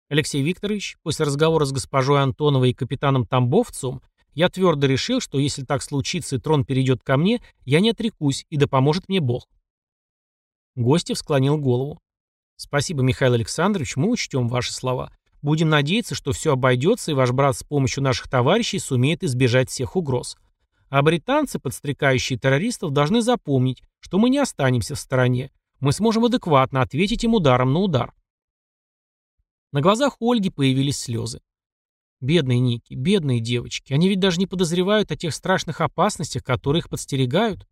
Алексей Викторович, после разговора с госпожой Антоновой и капитаном Тамбовцевым, я твердо решил, что если так случится и трон перейдет ко мне, я не отрекусь, и да поможет мне Бог. Гостев склонил голову. Спасибо, Михаил Александрович, мы учтем ваши слова. Будем надеяться, что все обойдется, и ваш брат с помощью наших товарищей сумеет избежать всех угроз. А британцы, подстрекающие террористов, должны запомнить, что мы не останемся в стороне. Мы сможем адекватно ответить им ударом на удар. На глазах Ольги появились слезы. Бедные Ники, бедные девочки. Они ведь даже не подозревают о тех страшных опасностях, которые их подстерегают.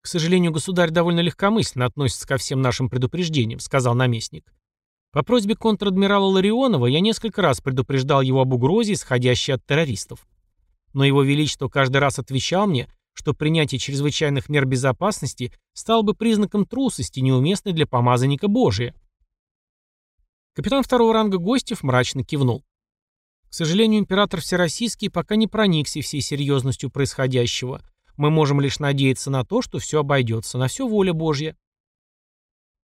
К сожалению, государь довольно легкомысленно относится ко всем нашим предупреждениям, сказал наместник. По просьбе контр-адмирала Ларионова я несколько раз предупреждал его об угрозе, исходящей от террористов. Но его величество каждый раз отвечал мне, что принятие чрезвычайных мер безопасности стало бы признаком трусости, неуместной для помазанника Божия. Капитан второго ранга Гостев мрачно кивнул. Сожалению, император Всероссийский пока не проникся всей серьезностью происходящего. Мы можем лишь надеяться на то, что все обойдется, на все воля Божья.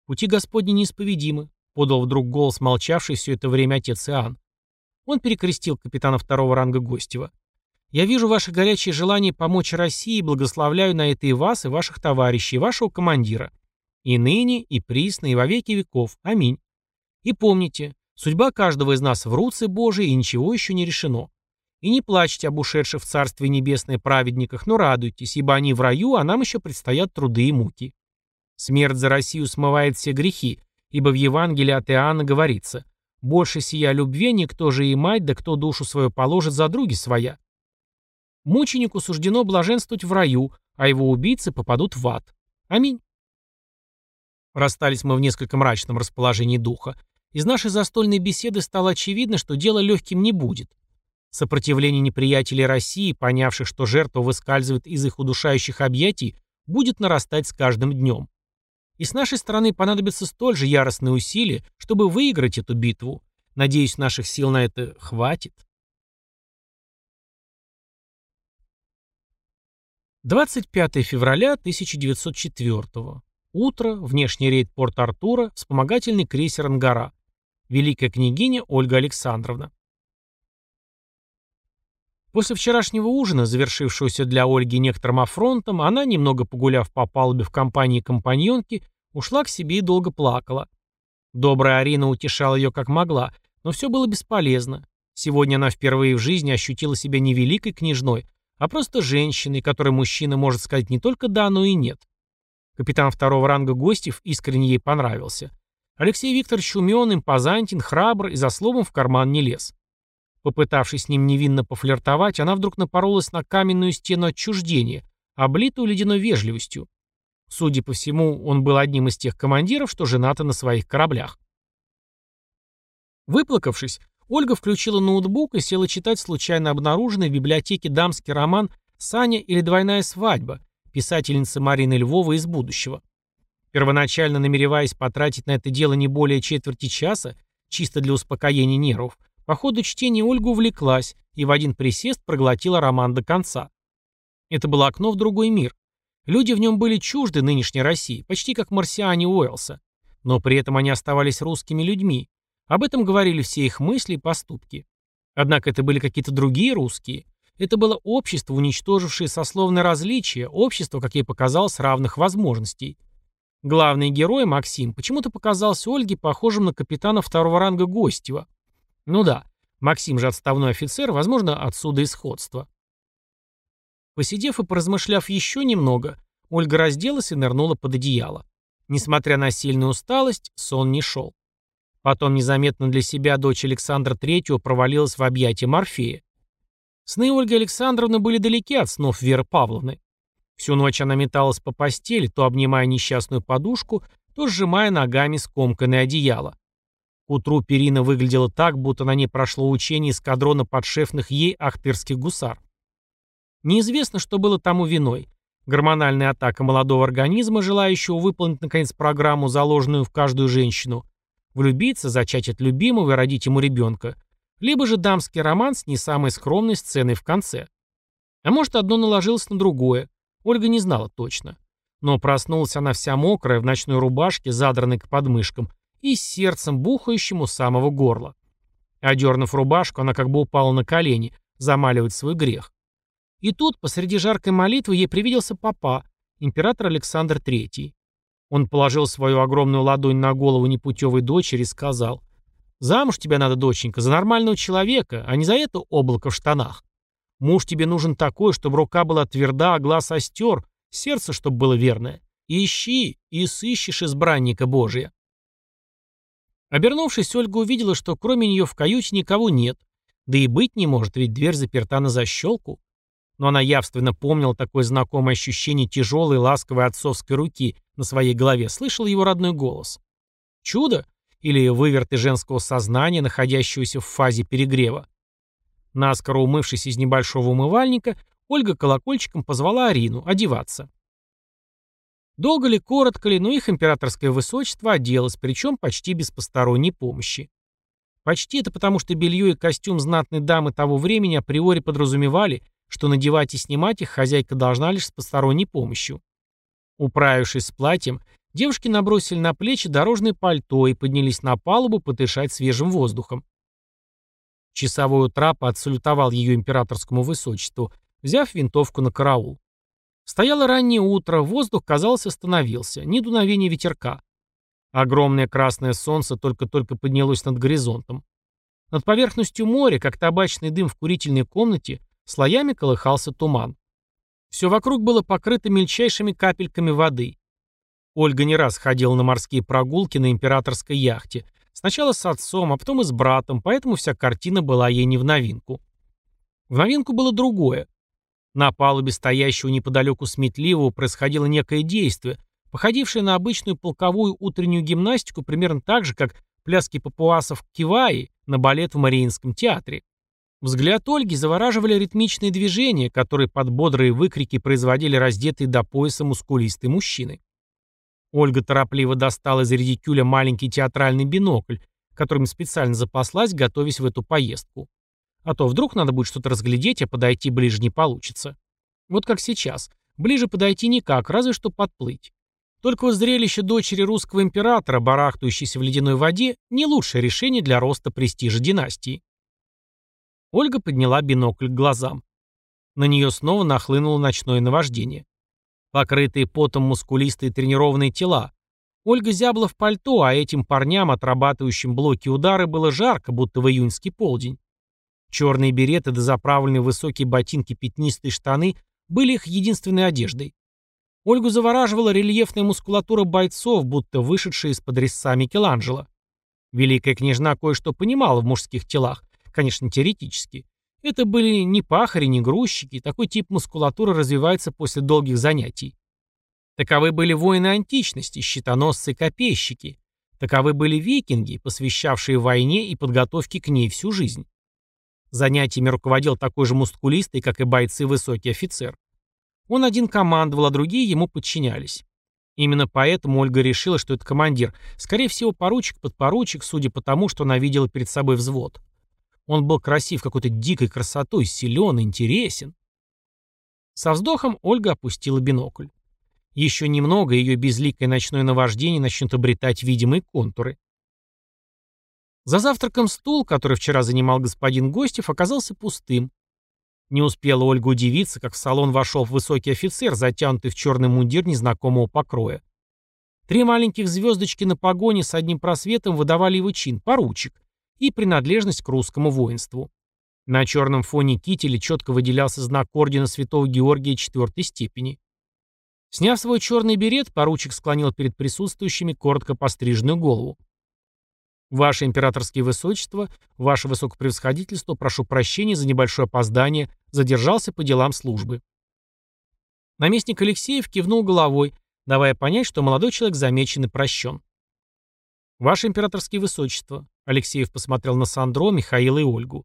Пути Господни неисповедимы, подал вдруг голос молчавший все это время отец Иоанн. Он перекрестил капитана второго ранга Гостева. «Я вижу ваше горячее желание помочь России и благословляю на это и вас, и ваших товарищей, и вашего командира. И ныне, и присно, и во веки веков. Аминь. И помните, судьба каждого из нас в руце Божией, и ничего еще не решено. И не плачьте об ушедших в Царствие Небесное праведниках, но радуйтесь, ибо они в раю, а нам еще предстоят труды и муки. Смерть за Россию смывает все грехи, ибо в Евангелии от Иоанна говорится «Больше сия любви никто же и мать, да кто душу свою положит за други своя». Мученику суждено блаженствовать в раю, а его убийцы попадут в ад. Аминь. Расстались мы в несколько мрачном расположении духа, из нашей застольной беседы стало очевидно, что дело легким не будет. Сопротивление неприятелей России, понявших, что жертва выскальзывает из их удушающих объятий, будет нарастать с каждым днем. И с нашей стороны понадобятся столь же яростные усилия, чтобы выиграть эту битву. Надеюсь, наших сил на это хватит. 25 февраля 1904 Утро, внешний рейд Порт-Артура, вспомогательный крейсер «Ангара». Великая княгиня Ольга Александровна. После вчерашнего ужина, завершившегося для Ольги некоторым афронтом, она, немного погуляв по палубе в компании компаньонки, ушла к себе и долго плакала. Добрая Арина утешала ее как могла, но все было бесполезно. Сегодня она впервые в жизни ощутила себя не великой княжной, а просто женщиной, которой мужчина может сказать не только «да», но и «нет». Капитан второго ранга Гостев искренне ей понравился. Алексей Викторович умен, импозантен, храбр и за словом в карман не лез. Попытавшись с ним невинно пофлиртовать, она вдруг напоролась на каменную стену отчуждения, облитую ледяной вежливостью. Судя по всему, он был одним из тех командиров, что женаты на своих кораблях. Выплакавшись, Ольга включила ноутбук и села читать случайно обнаруженный в библиотеке дамский роман «Саня или двойная свадьба» писательницы Марины Львовой из будущего. Первоначально намереваясь потратить на это дело не более четверти часа, чисто для успокоения нервов, по ходу чтения Ольга увлеклась и в один присест проглотила роман до конца. Это было окно в другой мир. Люди в нем были чужды нынешней России, почти как марсиане Уэллса. Но при этом они оставались русскими людьми. Об этом говорили все их мысли и поступки. Однако это были какие-то другие русские. Это было общество, уничтожившее сословное различие, общество, как ей показалось, равных возможностей. Главный герой, Максим, почему-то показался Ольге похожим на капитана второго ранга Гостева. Ну да, Максим же отставной офицер, возможно, отсюда и сходство. Посидев и поразмышляв еще немного, Ольга разделась и нырнула под одеяло. Несмотря на сильную усталость, сон не шел. Потом незаметно для себя дочь Александра Третьего провалилась в объятия Морфея. Сны Ольги Александровны были далеки от снов Веры Павловны. Всю ночь она металась по постели, то обнимая несчастную подушку, то сжимая ногами скомканное одеяло. К утру перина выглядела так, будто на ней прошло учение эскадрона подшефных ей ахтырских гусар. Неизвестно, что было тому виной. Гормональная атака молодого организма, желающего выполнить, наконец, программу, заложенную в каждую женщину, влюбиться, зачать от любимого и родить ему ребенка, либо же дамский роман с не самой скромной сценой в конце. А может, одно наложилось на другое. Ольга не знала точно. Но проснулась она вся мокрая, в ночной рубашке, задранной к подмышкам, и с сердцем бухающим у самого горла. Одернув рубашку, она как бы упала на колени, замаливать свой грех. И тут, посреди жаркой молитвы, ей привиделся папа, император Александр III. Он положил свою огромную ладонь на голову непутевой дочери и сказал, «Замуж тебе надо, доченька, за нормального человека, а не за это облако в штанах. Муж тебе нужен такой, чтобы рука была тверда, а глаз остер, сердце, чтобы было верное. Ищи, и сыщешь избранника Божия». Обернувшись, Ольга увидела, что кроме нее в каюте никого нет, да и быть не может, ведь дверь заперта на защелку. Но она явственно помнила такое знакомое ощущение тяжелой, ласковой отцовской руки на своей голове, слышала его родной голос. Чудо? Или выверты женского сознания, находящегося в фазе перегрева? Наскоро умывшись из небольшого умывальника, Ольга колокольчиком позвала Арину одеваться. Долго ли, коротко ли, но их императорское высочество оделось, причем почти без посторонней помощи. Почти это потому, что белье и костюм знатной дамы того времени априори подразумевали, что надевать и снимать их хозяйка должна лишь с посторонней помощью. Управившись с платьем, девушки набросили на плечи дорожное пальто и поднялись на палубу подышать свежим воздухом. Часовой у трапа отсалютовал ее императорскому высочеству, взяв винтовку на караул. Стояло раннее утро, воздух, казалось, остановился, ни дуновения ветерка. Огромное красное солнце только-только поднялось над горизонтом. Над поверхностью моря, как табачный дым в курительной комнате, слоями колыхался туман. Все вокруг было покрыто мельчайшими капельками воды. Ольга не раз ходила на морские прогулки на императорской яхте. Сначала с отцом, а потом и с братом, поэтому вся картина была ей не в новинку. В новинку было другое. На палубе стоящего неподалеку сметливого происходило некое действие, походившее на обычную полковую утреннюю гимнастику примерно так же, как пляски папуасов Киваи на балет в Мариинском театре. Взгляд Ольги завораживали ритмичные движения, которые под бодрые выкрики производили раздетые до пояса мускулистые мужчины. Ольга торопливо достала из редикюля маленький театральный бинокль, которым специально запаслась, готовясь в эту поездку. А то вдруг надо будет что-то разглядеть, а подойти ближе не получится. Вот как сейчас. Ближе подойти никак, разве что подплыть. Только вот зрелище дочери русского императора, барахтающейся в ледяной воде, не лучшее решение для роста престижа династии. Ольга подняла бинокль к глазам. На нее снова нахлынуло ночное наваждение. Покрытые потом мускулистые тренированные тела. Ольга зябла в пальто, а этим парням, отрабатывающим блоки удары, было жарко, будто в июньский полдень. Черные береты да заправленные высокие ботинки пятнистые штаны были их единственной одеждой. Ольгу завораживала рельефная мускулатура бойцов, будто вышедшая из-под резца Микеланджело. Великая княжна кое-что понимала в мужских телах, конечно, теоретически. Это были не пахари, не грузчики, такой тип мускулатуры развивается после долгих занятий. Таковы были воины античности, щитоносцы и копейщики. Таковы были викинги, посвящавшие войне и подготовке к ней всю жизнь. Занятиями руководил такой же мускулистый, как и бойцы, высокий офицер. Он один командовал, а другие ему подчинялись. Именно поэтому Ольга решила, что это командир, скорее всего, поручик-подпоручик, судя по тому, что она видела перед собой взвод. Он был красив какой-то дикой красотой, силен, интересен. Со вздохом Ольга опустила бинокль. Еще немного, ее безликое ночное наваждение начнет обретать видимые контуры. За завтраком стул, который вчера занимал господин Гостев, оказался пустым. Не успела Ольга удивиться, как в салон вошел высокий офицер, затянутый в черный мундир незнакомого покроя. Три маленьких звездочки на погоне с одним просветом выдавали его чин, поручик, и принадлежность к русскому воинству. На черном фоне кителя четко выделялся знак ордена святого Георгия четвертой степени. Сняв свой черный берет, поручик склонил перед присутствующими коротко постриженную голову. Ваше императорские высочество, ваше высокопревосходительство, прошу прощения за небольшое опоздание, задержался по делам службы. Наместник Алексеев кивнул головой, давая понять, что молодой человек замечен и прощен. Ваше императорские высочество, Алексеев посмотрел на Сандро, Михаила и Ольгу.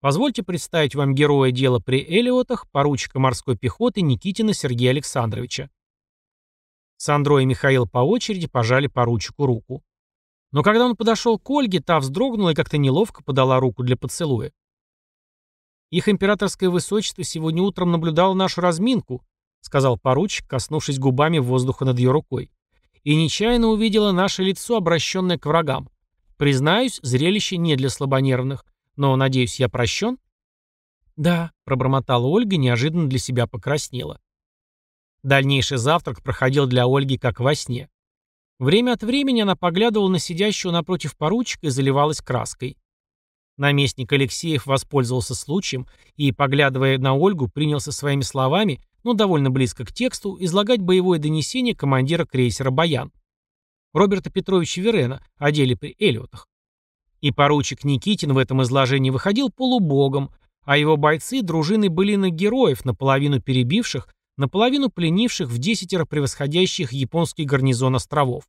Позвольте представить вам героя дела при Элиотах, поручика морской пехоты Никитина Сергея Александровича. Сандро и Михаил по очереди пожали поручику руку. Но когда он подошел к Ольге, та вздрогнула и как-то неловко подала руку для поцелуя. «Их императорское высочество сегодня утром наблюдало нашу разминку», сказал поручик, коснувшись губами воздуха над ее рукой, и нечаянно увидела наше лицо, обращенное к врагам. Признаюсь, зрелище не для слабонервных, но, надеюсь, я прощен?» «Да», — пробормотала Ольга, неожиданно для себя покраснела. Дальнейший завтрак проходил для Ольги как во сне. Время от времени она поглядывала на сидящего напротив поручика и заливалась краской. Наместник Алексеев воспользовался случаем и, поглядывая на Ольгу, принялся своими словами, но довольно близко к тексту, излагать боевое донесение командира крейсера «Баян». Роберта Петровича Верена о деле при Эллиотах. И поручик Никитин в этом изложении выходил полубогом, а его бойцы – дружины былиных героев, наполовину перебивших, наполовину пленивших в десятеро превосходящих японский гарнизон островов.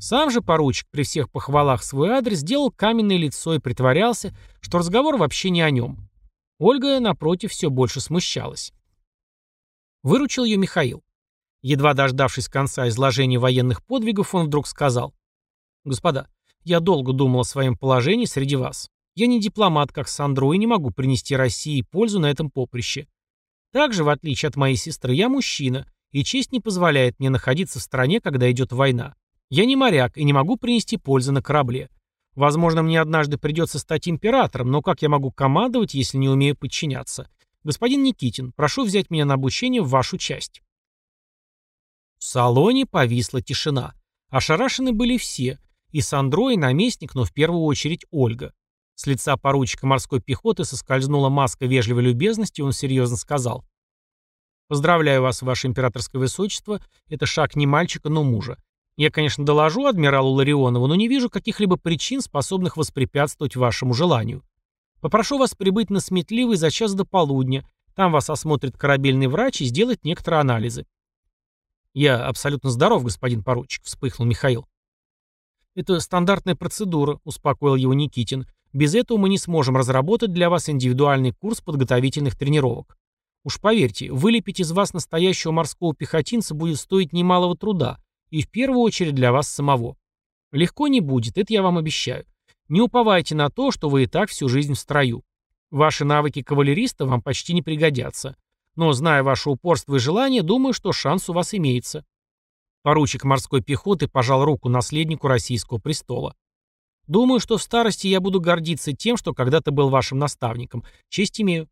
Сам же поручик при всех похвалах свой адрес сделал каменное лицо и притворялся, что разговор вообще не о нем. Ольга, напротив, все больше смущалась. Выручил ее Михаил. Едва дождавшись конца изложения военных подвигов, он вдруг сказал. «Господа, я долго думал о своем положении среди вас. Я не дипломат, как Сандро, и не могу принести России пользу на этом поприще. Также, в отличие от моей сестры, я мужчина, и честь не позволяет мне находиться в стране, когда идет война. Я не моряк и не могу принести пользы на корабле. Возможно, мне однажды придется стать императором, но как я могу командовать, если не умею подчиняться? Господин Никитин, прошу взять меня на обучение в вашу часть. В салоне повисла тишина. Ошарашены были все. И Сандро, и наместник, но в первую очередь Ольга. С лица поручика морской пехоты соскользнула маска вежливой любезности, и он серьезно сказал. «Поздравляю вас, ваше императорское высочество. Это шаг не мальчика, но мужа. Я, конечно, доложу адмиралу Ларионову, но не вижу каких-либо причин, способных воспрепятствовать вашему желанию. Попрошу вас прибыть на Сметливый за час до полудня. Там вас осмотрит корабельный врач и сделает некоторые анализы». «Я абсолютно здоров, господин поручик», — вспыхнул Михаил. «Это стандартная процедура», — успокоил его Никитин. Без этого мы не сможем разработать для вас индивидуальный курс подготовительных тренировок. Уж поверьте, вылепить из вас настоящего морского пехотинца будет стоить немалого труда, и в первую очередь для вас самого. Легко не будет, это я вам обещаю. Не уповайте на то, что вы и так всю жизнь в строю. Ваши навыки кавалериста вам почти не пригодятся. Но, зная ваше упорство и желание, думаю, что шанс у вас имеется. Поручик морской пехоты пожал руку наследнику российского престола. Думаю, что в старости я буду гордиться тем, что когда-то был вашим наставником. Честь имею».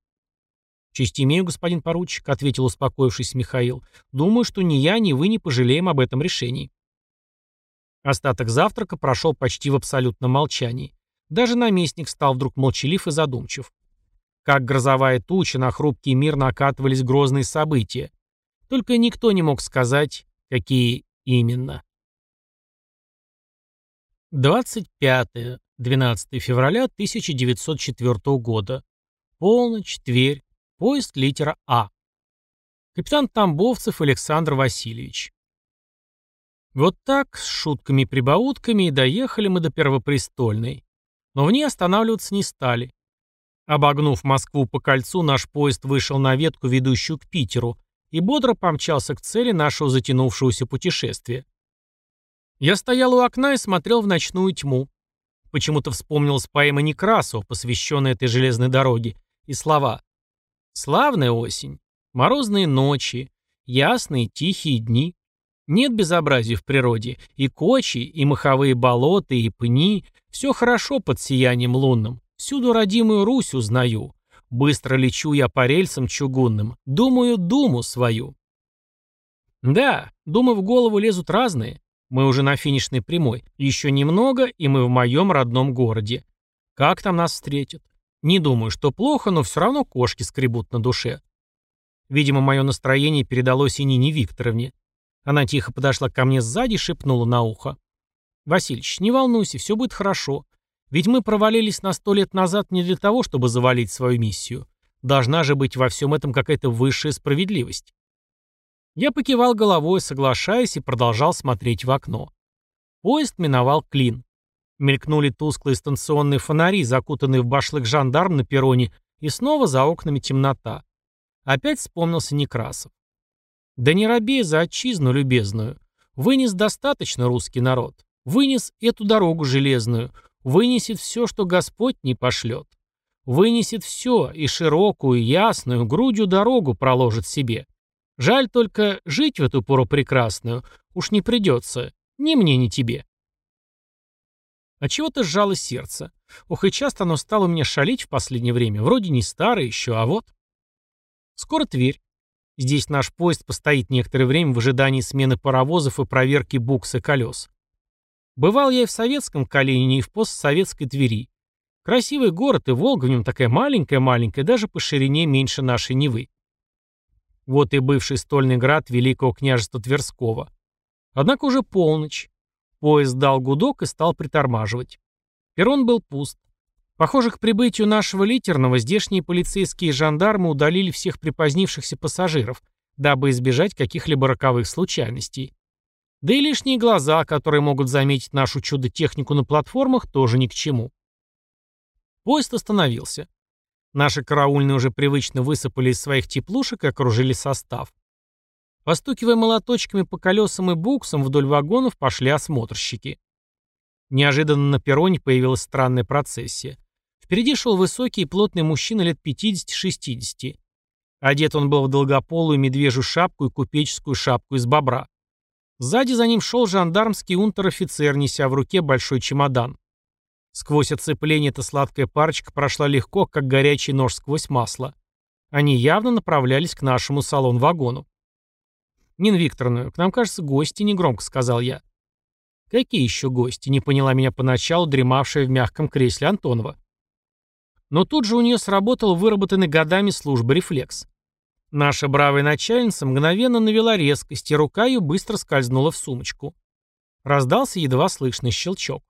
«Честь имею, господин поручик», — ответил успокоившись Михаил. «Думаю, что ни я, ни вы не пожалеем об этом решении». Остаток завтрака прошел почти в абсолютном молчании. Даже наместник стал вдруг молчалив и задумчив. Как грозовая туча на хрупкий мир накатывались грозные события. Только никто не мог сказать, какие именно. 25-12 февраля 1904 года. Полночь, Тверь. Поезд литера А. Капитан Тамбовцев Александр Васильевич. Вот так, с шутками-прибаутками, и доехали мы до Первопрестольной. Но в ней останавливаться не стали. Обогнув Москву по кольцу, наш поезд вышел на ветку, ведущую к Питеру, и бодро помчался к цели нашего затянувшегося путешествия. Я стоял у окна и смотрел в ночную тьму. Почему-то вспомнилась поэма Некрасова, посвященная этой железной дороге, и слова «Славная осень, морозные ночи, ясные тихие дни. Нет безобразия в природе, и кочи, и маховые болота, и пни, все хорошо под сиянием лунным. Всюду родимую Русь узнаю. Быстро лечу я по рельсам чугунным, думаю думу свою». Да, думы в голову лезут разные. Мы уже на финишной прямой. Еще немного, и мы в моем родном городе. Как там нас встретят? Не думаю, что плохо, но все равно кошки скребут на душе. Видимо, мое настроение передалось и Нине Викторовне. Она тихо подошла ко мне сзади и шепнула на ухо. «Васильич, не волнуйся, все будет хорошо. Ведь мы провалились на сто лет назад не для того, чтобы завалить свою миссию. Должна же быть во всем этом какая-то высшая справедливость. Я покивал головой, соглашаясь, и продолжал смотреть в окно. Поезд миновал Клин. Мелькнули тусклые станционные фонари, закутанные в башлык жандарм на перроне, и снова за окнами темнота. Опять вспомнился Некрасов. «Да не робей за отчизну любезную. Вынес достаточно русский народ. Вынес эту дорогу железную, вынесет все, что Господь не пошлет. Вынесет все, и широкую, ясную, грудью дорогу проложит себе. Жаль только, жить в эту пору прекрасную уж не придется, ни мне, ни тебе. А чего-то сжало сердце. Ох, и часто оно стало меня шалить в последнее время. Вроде не старое еще, а вот. Скоро Тверь. Здесь наш поезд постоит некоторое время в ожидании смены паровозов и проверки букс и колес. Бывал я и в советском Калинине, и в постсоветской Твери. Красивый город, и Волга в нем такая маленькая-маленькая, даже по ширине меньше нашей Невы. Вот и бывший стольный град Великого княжества Тверского. Однако уже полночь. Поезд дал гудок и стал притормаживать. Перрон был пуст. Похоже, к прибытию нашего литерного здешние полицейские и жандармы удалили всех припозднившихся пассажиров, дабы избежать каких-либо роковых случайностей. Да и лишние глаза, которые могут заметить нашу чудо-технику на платформах, тоже ни к чему. Поезд остановился. Наши караульные уже привычно высыпали из своих теплушек и окружили состав. Постукивая молоточками по колесам и буксам, вдоль вагонов пошли осмотрщики. Неожиданно на перроне появилась странная процессия. Впереди шел высокий и плотный мужчина лет 50-60. Одет он был в долгополую медвежью шапку и купеческую шапку из бобра. Сзади за ним шел жандармский унтер-офицер, неся в руке большой чемодан. Сквозь оцепление эта сладкая парочка прошла легко, как горячий нож сквозь масло. Они явно направлялись к нашему салон-вагону. «Нина Викторовна, к нам, кажется, гости», — негромко сказал я. «Какие еще гости?» — не поняла меня поначалу дремавшая в мягком кресле Антонова. Но тут же у нее сработал выработанный годами службы рефлекс. Наша бравая начальница мгновенно навела резкость, и рука ее быстро скользнула в сумочку. Раздался едва слышный щелчок.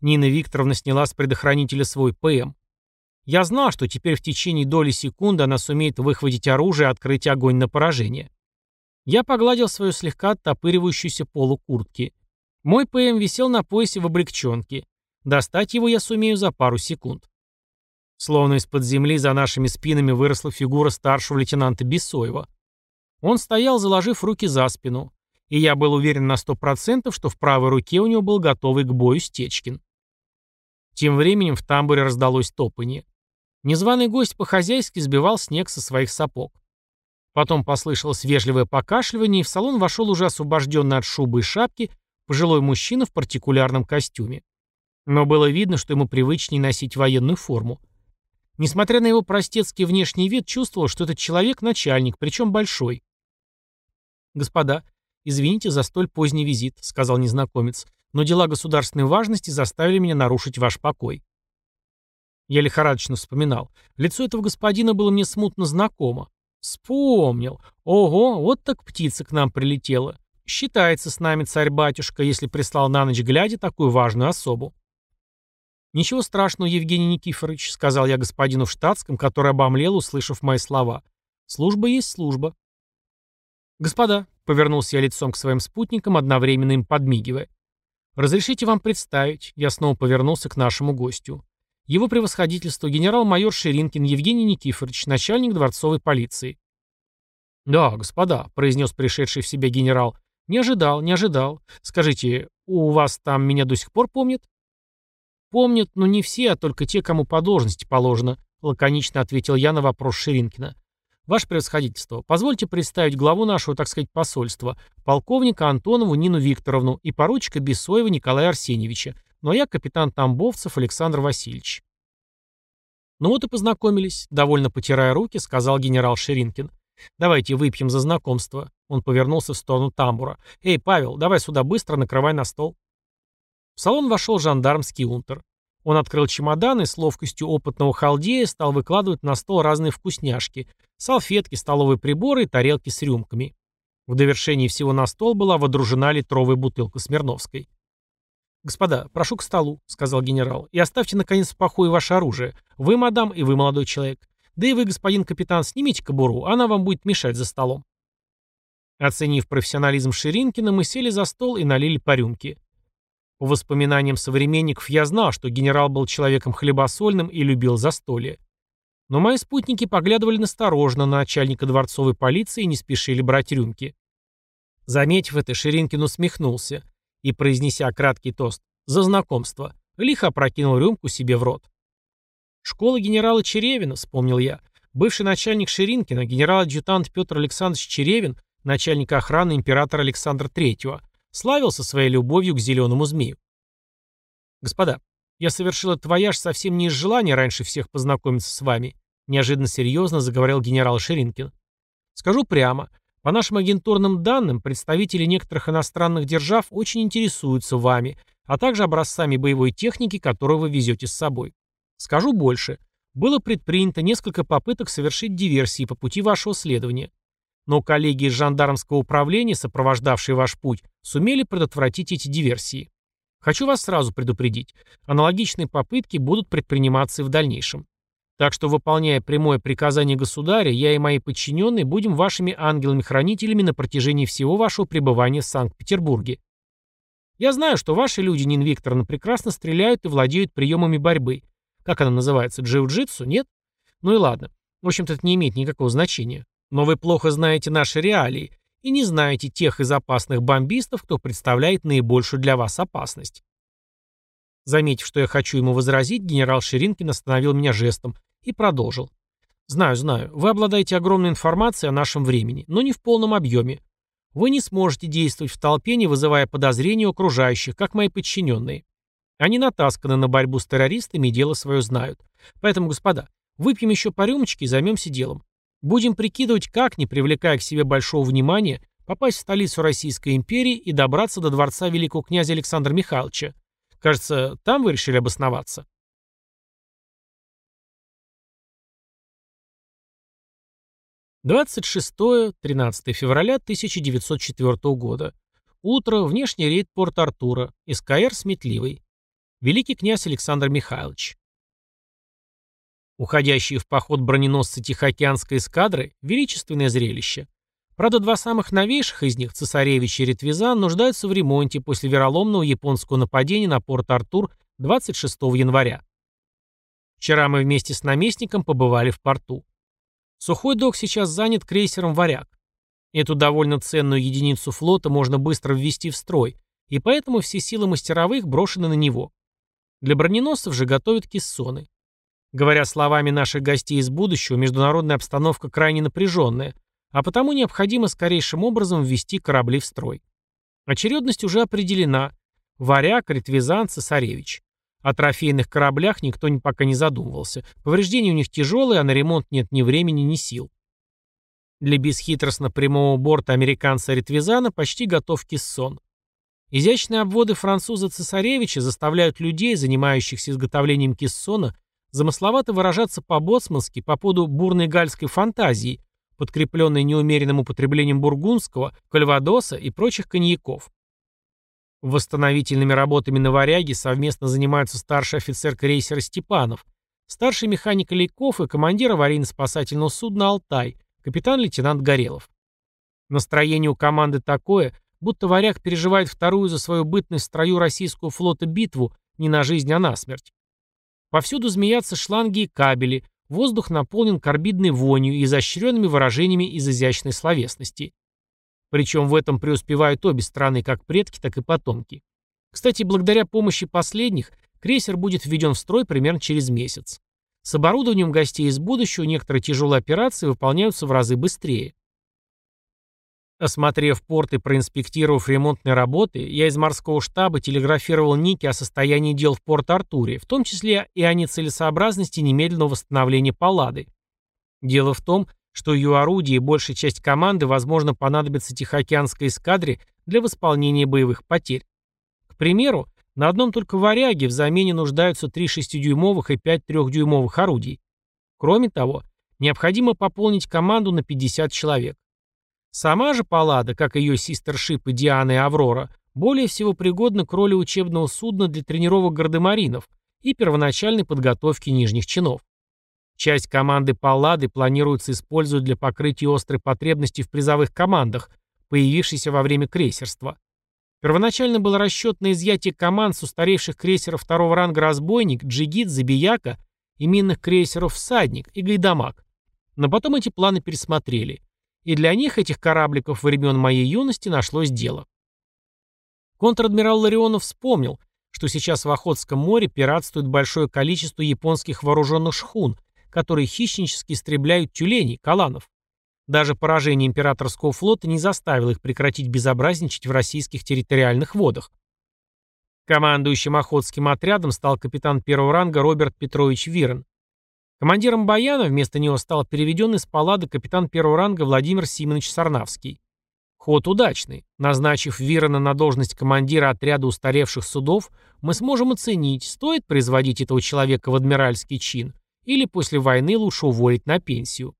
Нина Викторовна сняла с предохранителя свой ПМ. Я знал, что теперь в течение доли секунды она сумеет выхватить оружие и открыть огонь на поражение. Я погладил свою слегка оттопыривающуюся полу куртки. Мой ПМ висел на поясе в облегченке. Достать его я сумею за пару секунд. Словно из-под земли за нашими спинами выросла фигура старшего лейтенанта Бесоева. Он стоял, заложив руки за спину, и я был уверен на сто процентов, что в правой руке у него был готовый к бою Стечкин. Тем временем в тамбуре раздалось топанье. Незваный гость по-хозяйски сбивал снег со своих сапог. Потом послышалось вежливое покашливание, и в салон вошел уже освобожденный от шубы и шапки пожилой мужчина в партикулярном костюме. Но было видно, что ему привычнее носить военную форму. Несмотря на его простецкий внешний вид, чувствовал, что этот человек начальник, причем большой. «Господа, извините за столь поздний визит», — сказал незнакомец но дела государственной важности заставили меня нарушить ваш покой. Я лихорадочно вспоминал. Лицо этого господина было мне смутно знакомо. Вспомнил. Ого, вот так птица к нам прилетела. Считается с нами царь-батюшка, если прислал на ночь глядя такую важную особу. «Ничего страшного, Евгений Никифорович», — сказал я господину в штатском, который обомлел, услышав мои слова. «Служба есть служба». «Господа», — повернулся я лицом к своим спутникам, одновременно им подмигивая, «Разрешите вам представить», я снова повернулся к нашему гостю. Его превосходительство генерал-майор Ширинкин Евгений Никифорович, начальник дворцовой полиции. «Да, господа», — произнес пришедший в себя генерал, — «не ожидал, не ожидал. Скажите, у вас там меня до сих пор помнят?» «Помнят, но не все, а только те, кому по должности положено», — лаконично ответил я на вопрос Ширинкина. Ваше превосходительство, позвольте представить главу нашего, так сказать, посольства, полковника Антонову Нину Викторовну и поручика Бессоева Николая Арсеньевича, ну а я капитан Тамбовцев Александр Васильевич. Ну вот и познакомились, довольно потирая руки, сказал генерал Ширинкин. Давайте выпьем за знакомство. Он повернулся в сторону тамбура. Эй, Павел, давай сюда быстро накрывай на стол. В салон вошел жандармский унтер. Он открыл чемодан и с ловкостью опытного халдея стал выкладывать на стол разные вкусняшки, салфетки, столовые приборы и тарелки с рюмками. В довершении всего на стол была водружена литровая бутылка Смирновской. «Господа, прошу к столу», — сказал генерал, — «и оставьте, наконец, в покое ваше оружие. Вы, мадам, и вы, молодой человек. Да и вы, господин капитан, снимите кобуру, она вам будет мешать за столом». Оценив профессионализм Ширинкина, мы сели за стол и налили по рюмке. По воспоминаниям современников я знал, что генерал был человеком хлебосольным и любил застолье. Но мои спутники поглядывали насторожно на начальника дворцовой полиции и не спешили брать рюмки. Заметив это, Ширинкин усмехнулся. И, произнеся краткий тост «За знакомство», лихо опрокинул рюмку себе в рот. «Школа генерала Черевина», — вспомнил я. Бывший начальник Ширинкина, генерал-адъютант Петр Александрович Черевин, начальник охраны императора Александра III, славился своей любовью к зеленому змею. «Господа, я совершил этот вояж совсем не из желания раньше всех познакомиться с вами», неожиданно серьезно заговорил генерал Ширинкин. «Скажу прямо, по нашим агентурным данным, представители некоторых иностранных держав очень интересуются вами, а также образцами боевой техники, которую вы везете с собой. Скажу больше. Было предпринято несколько попыток совершить диверсии по пути вашего следования. Но коллеги из жандармского управления, сопровождавшие ваш путь, сумели предотвратить эти диверсии. Хочу вас сразу предупредить. Аналогичные попытки будут предприниматься и в дальнейшем. Так что, выполняя прямое приказание государя, я и мои подчиненные будем вашими ангелами-хранителями на протяжении всего вашего пребывания в Санкт-Петербурге. Я знаю, что ваши люди, Нин Викторовна, прекрасно стреляют и владеют приемами борьбы. Как она называется? Джиу-джитсу? Нет? Ну и ладно. В общем-то, это не имеет никакого значения. Но вы плохо знаете наши реалии и не знаете тех из опасных бомбистов, кто представляет наибольшую для вас опасность. Заметив, что я хочу ему возразить, генерал Ширинкин остановил меня жестом и продолжил. «Знаю, знаю, вы обладаете огромной информацией о нашем времени, но не в полном объеме. Вы не сможете действовать в толпе, не вызывая подозрений у окружающих, как мои подчиненные. Они натасканы на борьбу с террористами и дело свое знают. Поэтому, господа, выпьем еще по рюмочке и займемся делом. Будем прикидывать, как, не привлекая к себе большого внимания, попасть в столицу Российской империи и добраться до дворца великого князя Александра Михайловича. Кажется, там вы решили обосноваться. Двадцать шестое, тринадцатое февраля 1904 года. Утро, внешний рейд Порт-Артура, СКР Сметливый. Великий князь Александр Михайлович. Уходящие в поход броненосцы Тихоокеанской эскадры – величественное зрелище. Правда, два самых новейших из них, Цесаревич и Ретвизан, нуждаются в ремонте после вероломного японского нападения на порт Артур 26 января. Вчера мы вместе с наместником побывали в порту. Сухой док сейчас занят крейсером «Варяг». Эту довольно ценную единицу флота можно быстро ввести в строй, и поэтому все силы мастеровых брошены на него. Для броненосцев же готовят кессоны. Говоря словами наших гостей из будущего, международная обстановка крайне напряженная, а потому необходимо скорейшим образом ввести корабли в строй. Очередность уже определена. Варяг, Ретвизан, Цесаревич. О трофейных кораблях никто пока не задумывался. Повреждения у них тяжелые, а на ремонт нет ни времени, ни сил. Для бесхитростно прямого борта американца Ретвизана почти готов кессон. Изящные обводы француза Цесаревича заставляют людей, занимающихся изготовлением кессона, замысловато выражаться по-боцмански по поводу бурной гальской фантазии, подкрепленной неумеренным употреблением бургундского, кальвадоса и прочих коньяков. Восстановительными работами на «Варяге» совместно занимаются старший офицер крейсера Степанов, старший механик Лейков и командир аварийно-спасательного судна «Алтай», капитан-лейтенант Горелов. Настроение у команды такое, будто «Варяг» переживает вторую за свою бытность в строю российского флота битву не на жизнь, а на смерть. Повсюду змеятся шланги и кабели, воздух наполнен карбидной вонью и изощренными выражениями из изящной словесности. Причем в этом преуспевают обе страны, как предки, так и потомки. Кстати, благодаря помощи последних, крейсер будет введен в строй примерно через месяц. С оборудованием гостей из будущего некоторые тяжелые операции выполняются в разы быстрее. Осмотрев порт и проинспектировав ремонтные работы, я из морского штаба телеграфировал Нике о состоянии дел в Порт-Артуре, в том числе и о нецелесообразности немедленного восстановления Паллады. Дело в том, что ее орудия и большая часть команды, возможно, понадобятся Тихоокеанской эскадре для восполнения боевых потерь. К примеру, на одном только «Варяге» в замене нуждаются 3 6-дюймовых и 5 3-дюймовых орудий. Кроме того, необходимо пополнить команду на 50 человек. Сама же Паллада, как ее систершипы Диана и Аврора, более всего пригодна к роли учебного судна для тренировок гардемаринов и первоначальной подготовки нижних чинов. Часть команды Паллады планируется использовать для покрытия острой потребности в призовых командах, появившейся во время крейсерства. Первоначально был расчет на изъятие команд с устаревших крейсеров второго ранга «Разбойник», «Джигит», «Забияка» и минных крейсеров «Всадник» и «Гайдамак». Но потом эти планы пересмотрели – и для них, этих корабликов времен моей юности, нашлось дело. Контр-адмирал Ларионов вспомнил, что сейчас в Охотском море пиратствует большое количество японских вооруженных шхун, которые хищнически истребляют тюленей, каланов. Даже поражение императорского флота не заставило их прекратить безобразничать в российских территориальных водах. Командующим Охотским отрядом стал капитан первого ранга Роберт Петрович Вирен. Командиром Баяна вместо него стал переведенный с палады капитан первого ранга Владимир Симонович Сарнавский. Ход удачный. Назначив Вирона на должность командира отряда устаревших судов, мы сможем оценить, стоит производить этого человека в адмиральский чин или после войны лучше уволить на пенсию.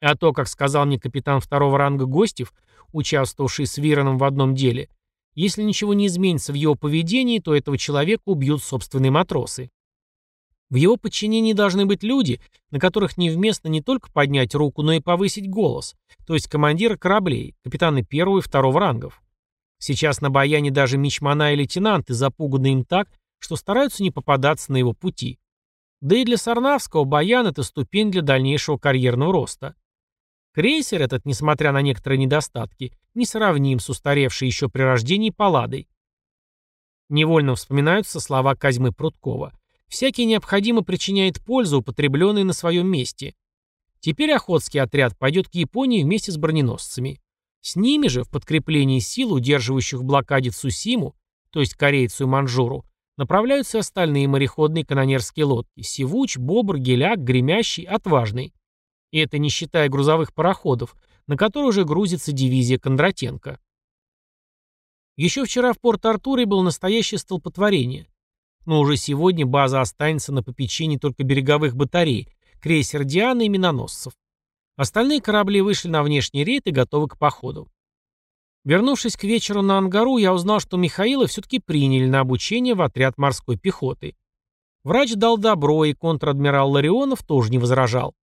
А то, как сказал мне капитан второго ранга Гостев, участвовавший с Вироном в одном деле, если ничего не изменится в его поведении, то этого человека убьют собственные матросы. В его подчинении должны быть люди, на которых невместно не только поднять руку, но и повысить голос, то есть командиры кораблей, капитаны первого и второго рангов. Сейчас на Баяне даже мичмана и лейтенанты запуганы им так, что стараются не попадаться на его пути. Да и для Сарнавского Баян – это ступень для дальнейшего карьерного роста. Крейсер этот, несмотря на некоторые недостатки, не сравним с устаревшей еще при рождении палладой. Невольно вспоминаются слова Козьмы Прудкова. «Всякий необходимо причиняет пользу, употребленной на своем месте». Теперь Охотский отряд пойдет к Японии вместе с броненосцами. С ними же, в подкреплении сил, удерживающих в блокаде Цусиму, то есть корейцу и Манжуру, направляются остальные мореходные канонерские лодки – Сивуч, Бобр, Геляк, Гремящий, Отважный. И это не считая грузовых пароходов, на которые уже грузится дивизия Кондратенко. Еще вчера в Порт-Артуре было настоящее столпотворение. Но уже сегодня база останется на попечении только береговых батарей, крейсер «Диана» и миноносцев. Остальные корабли вышли на внешний рейд и готовы к походу. Вернувшись к вечеру на Ангару, я узнал, что Михаила все-таки приняли на обучение в отряд морской пехоты. Врач дал добро, и контр-адмирал Ларионов тоже не возражал.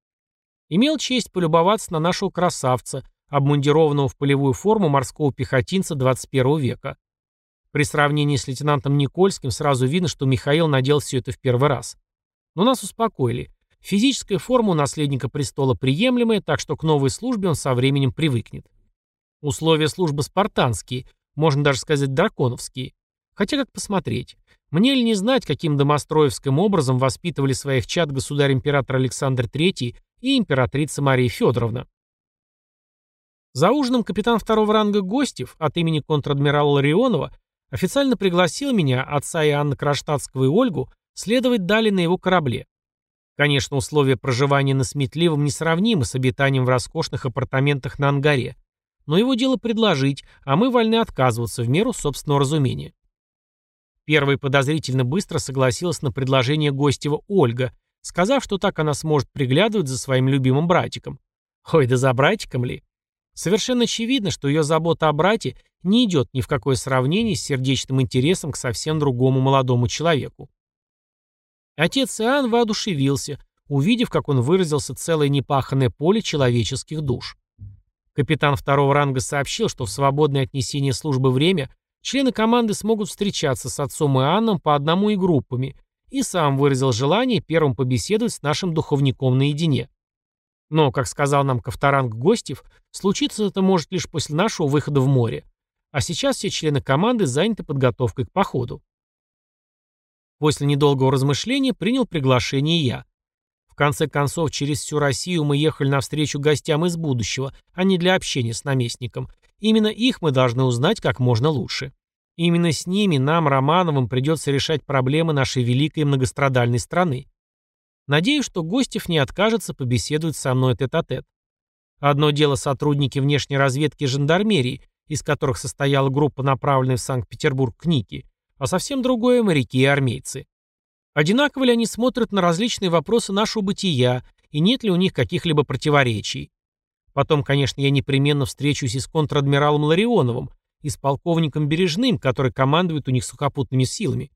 Имел честь полюбоваться на нашего красавца, обмундированного в полевую форму морского пехотинца 21 века. При сравнении с лейтенантом Никольским сразу видно, что Михаил надел все это в первый раз. Но нас успокоили. Физическая форма у наследника престола приемлемая, так что к новой службе он со временем привыкнет. Условия службы спартанские, можно даже сказать драконовские. Хотя как посмотреть. Мне ли не знать, каким домостроевским образом воспитывали своих чад государь-император Александр III и императрица Мария Федоровна. За ужином капитан второго ранга Гостев от имени контр-адмирала Ларионова официально пригласил меня, отца Иоанна Кронштадтского и Ольгу, следовать далее на его корабле. Конечно, условия проживания на Сметливом несравнимы с обитанием в роскошных апартаментах на Ангаре, но его дело предложить, а мы вольны отказываться в меру собственного разумения. Первой подозрительно быстро согласилась на предложение Гостева Ольга, сказав, что так она сможет приглядывать за своим любимым братиком. Ой, да за братиком ли? Совершенно очевидно, что ее забота о брате не идет ни в какое сравнение с сердечным интересом к совсем другому молодому человеку. Отец Иоанн воодушевился, увидев, как он выразился целое непаханное поле человеческих душ. Капитан второго ранга сообщил, что в свободное отнесение службы время члены команды смогут встречаться с отцом Иоанном по одному и группами, и сам выразил желание первым побеседовать с нашим духовником наедине. Но, как сказал нам Ковторанг Гостев, случиться это может лишь после нашего выхода в море. А сейчас все члены команды заняты подготовкой к походу. После недолгого размышления принял приглашение я. В конце концов, через всю Россию мы ехали навстречу гостям из будущего, а не для общения с наместником. Именно их мы должны узнать как можно лучше. Именно с ними нам, Романовым, придется решать проблемы нашей великой многострадальной страны. Надеюсь, что Гостев не откажется побеседовать со мной тет-а-тет. -тет. Одно дело сотрудники внешней разведки и жандармерии, из которых состояла группа, направленная в Санкт-Петербург к Нике, а совсем другое – моряки и армейцы. Одинаково ли они смотрят на различные вопросы нашего бытия, и нет ли у них каких-либо противоречий? Потом, конечно, я непременно встречусь и с контр-адмиралом Ларионовым, и с полковником Бережным, который командует у них сухопутными силами.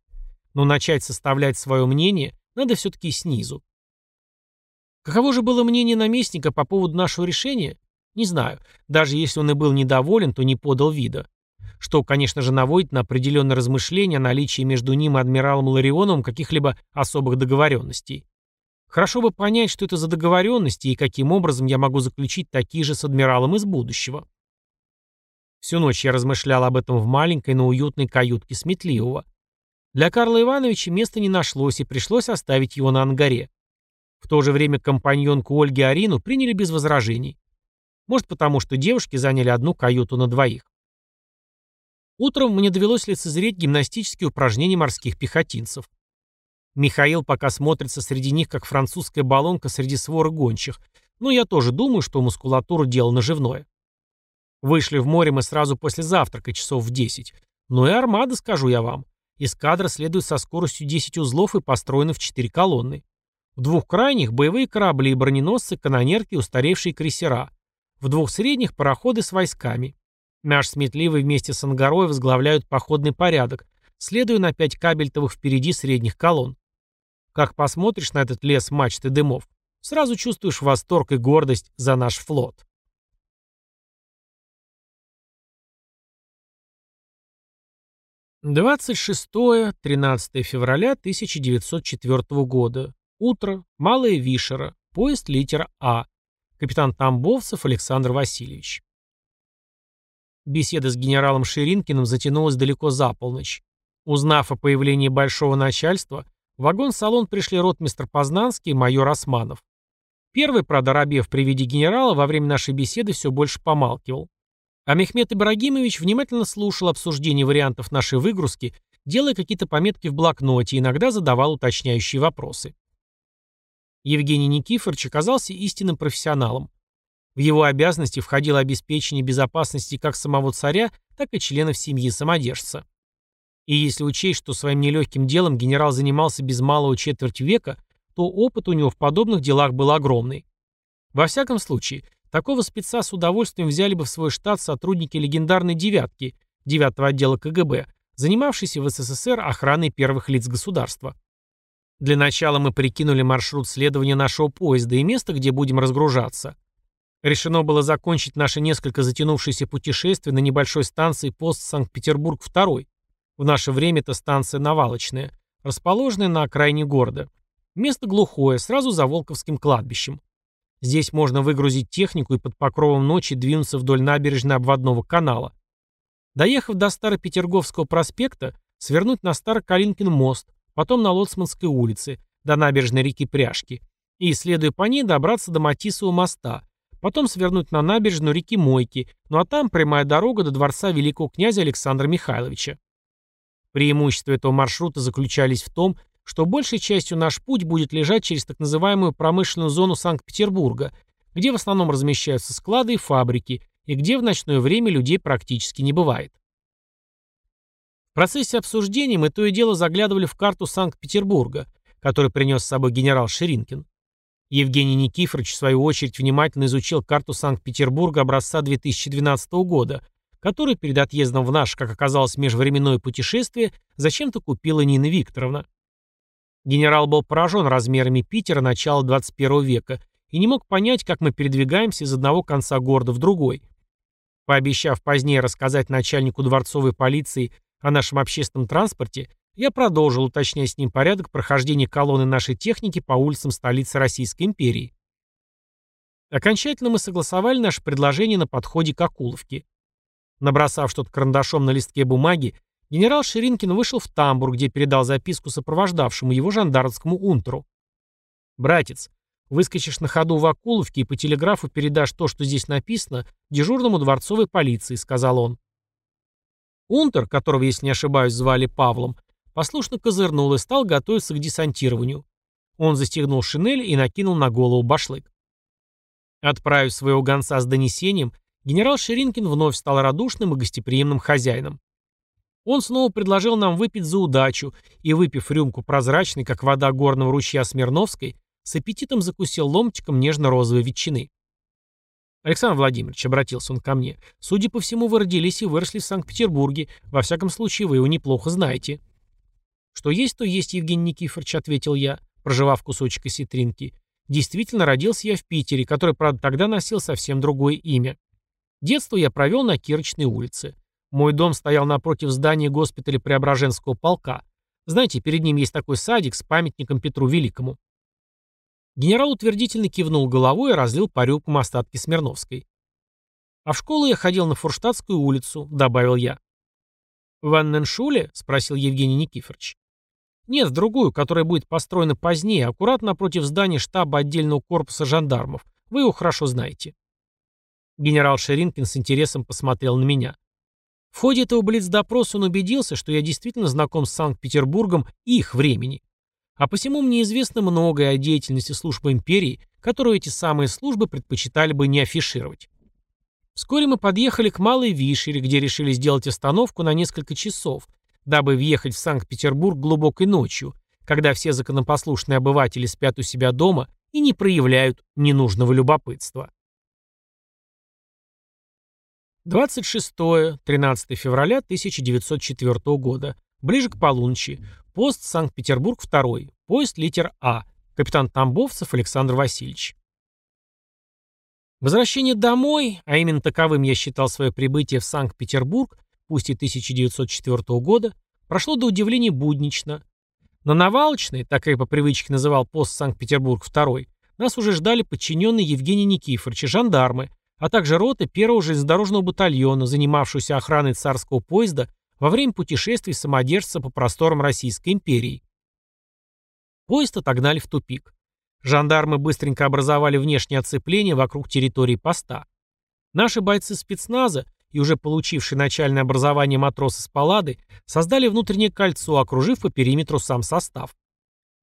Но начать составлять свое мнение надо все-таки снизу. Каково же было мнение наместника по поводу нашего решения? Не знаю. Даже если он и был недоволен, то не подал вида. Что, конечно же, наводит на определенное размышление о наличии между ним и адмиралом Ларионовым каких-либо особых договоренностей. Хорошо бы понять, что это за договоренности и каким образом я могу заключить такие же с адмиралом из будущего. Всю ночь я размышлял об этом в маленькой, но уютной каютке Сметливого. Для Карла Ивановича места не нашлось, и пришлось оставить его на ангаре. В то же время компаньонку Ольги Арину приняли без возражений. Может потому, что девушки заняли одну каюту на двоих. Утром мне довелось лицезреть гимнастические упражнения морских пехотинцев. Михаил пока смотрится среди них, как французская баллонка среди своры гончих, но я тоже думаю, что мускулатура дело наживное. Вышли в море мы сразу после завтрака, часов в 10. Ну и армада, скажу я вам. Эскадра следует со скоростью 10 узлов и построена в 4 колонны. В двух крайних – боевые корабли, броненосцы, канонерки, устаревшие крейсера. В двух средних – пароходы с войсками. Наш сметливый вместе с Ангарой возглавляют походный порядок, следуя на пять кабельтовых впереди средних колонн. Как посмотришь на этот лес мачт и дымов, сразу чувствуешь восторг и гордость за наш флот. Двадцать шестое, тринадцатое февраля 1904 года. Утро. Малая Вишера. Поезд литера А. Капитан Тамбовцев Александр Васильевич. Беседа с генералом Ширинкиным затянулась далеко за полночь. Узнав о появлении большого начальства, в вагон-салон пришли ротмистр Познанский и майор Османов. Первый, правда, Рабев при виде генерала во время нашей беседы все больше помалкивал. А Мехмед Ибрагимович внимательно слушал обсуждение вариантов нашей выгрузки, делая какие-то пометки в блокноте, иногда задавал уточняющие вопросы. Евгений Никифорович оказался истинным профессионалом. В его обязанности входило обеспечение безопасности как самого царя, так и членов семьи самодержца. И если учесть, что своим нелегким делом генерал занимался без малого четверть века, то опыт у него в подобных делах был огромный. Во всяком случае, такого спеца с удовольствием взяли бы в свой штат сотрудники легендарной «девятки», 9 отдела КГБ, занимавшиеся в СССР охраной первых лиц государства. Для начала мы прикинули маршрут следования нашего поезда и место, где будем разгружаться. Решено было закончить наше несколько затянувшееся путешествие на небольшой станции пост Санкт-Петербург-2. В наше время это станция навалочная, расположенная на окраине города. Место глухое, сразу за Волковским кладбищем. Здесь можно выгрузить технику и под покровом ночи двинуться вдоль набережной обводного канала. Доехав до Старопетерговского проспекта, свернуть на Старокалинкин мост, потом на Лоцманской улице, до набережной реки Пряжки, и, следуя по ней, добраться до Матисового моста, потом свернуть на набережную реки Мойки, ну а там прямая дорога до дворца великого князя Александра Михайловича. Преимущества этого маршрута заключались в том, что большей частью наш путь будет лежать через так называемую промышленную зону Санкт-Петербурга, где в основном размещаются склады и фабрики, и где в ночное время людей практически не бывает процессе обсуждений мы то и дело заглядывали в карту Санкт-Петербурга, который принес с собой генерал Ширинкин. Евгений Никифорович, в свою очередь, внимательно изучил карту Санкт-Петербурга образца 2012 года, которую перед отъездом в наше, как оказалось, межвременное путешествие зачем-то купила Нина Викторовна. Генерал был поражен размерами Питера начала 21 века и не мог понять, как мы передвигаемся из одного конца города в другой. Пообещав позднее рассказать начальнику дворцовой полиции о нашем общественном транспорте, я продолжил уточнять с ним порядок прохождения колонны нашей техники по улицам столицы Российской империи. Окончательно мы согласовали наше предложение на подходе к Акуловке. Набросав что-то карандашом на листке бумаги, генерал Ширинкин вышел в тамбур, где передал записку сопровождавшему его жандармскому унтеру. «Братец, выскочишь на ходу в Акуловке и по телеграфу передашь то, что здесь написано, дежурному дворцовой полиции», — сказал он. Унтер, которого, если не ошибаюсь, звали Павлом, послушно козырнул и стал готовиться к десантированию. Он застегнул шинель и накинул на голову башлык. Отправив своего гонца с донесением, генерал Ширинкин вновь стал радушным и гостеприимным хозяином. Он снова предложил нам выпить за удачу и, выпив рюмку прозрачной, как вода горного ручья Смирновской, с аппетитом закусил ломтиком нежно-розовой ветчины. «Александр Владимирович», — обратился он ко мне, — «судя по всему, вы родились и выросли в Санкт-Петербурге. Во всяком случае, вы его неплохо знаете». «Что есть, то есть, Евгений Никифорович», — ответил я, проживав кусочек осетринки. «Действительно, родился я в Питере, который, правда, тогда носил совсем другое имя. Детство я провел на Кирочной улице. Мой дом стоял напротив здания госпиталя Преображенского полка. Знаете, перед ним есть такой садик с памятником Петру Великому. Генерал утвердительно кивнул головой и разлил по рюмкам остатки Смирновской. А в школу я ходил на Фурштадтскую улицу, добавил я. В Анненшуле? спросил Евгений Никифорович. Нет, в другую, которая будет построена позднее, аккуратно напротив здания штаба отдельного корпуса жандармов. Вы его хорошо знаете. Генерал Шеринкин с интересом посмотрел на меня. В ходе этого блиц-допроса он убедился, что я действительно знаком с Санкт-Петербургом и их времени. А посему мне известно многое о деятельности служб империи, которую эти самые службы предпочитали бы не афишировать. Вскоре мы подъехали к Малой Вишере, где решили сделать остановку на несколько часов, дабы въехать в Санкт-Петербург глубокой ночью, когда все законопослушные обыватели спят у себя дома и не проявляют ненужного любопытства. 26-13 февраля 1904 года. Ближе к полуночи. Пост Санкт-Петербург 2. Поезд литер А. Капитан Тамбовцев Александр Васильевич. Возвращение домой, а именно таковым я считал свое прибытие в Санкт-Петербург, пусть и 1904 года, прошло до удивления буднично. На Навалочной, так я по привычке называл пост Санкт-Петербург 2, нас уже ждали подчиненные Евгений Никифорович и жандармы, а также роты первого железнодорожного батальона, занимавшегося охраной царского поезда во время путешествий самодержца по просторам Российской империи. Поезд отогнали в тупик. Жандармы быстренько образовали внешнее оцепление вокруг территории поста. Наши бойцы спецназа и уже получившие начальное образование матросы с палады создали внутреннее кольцо, окружив по периметру сам состав.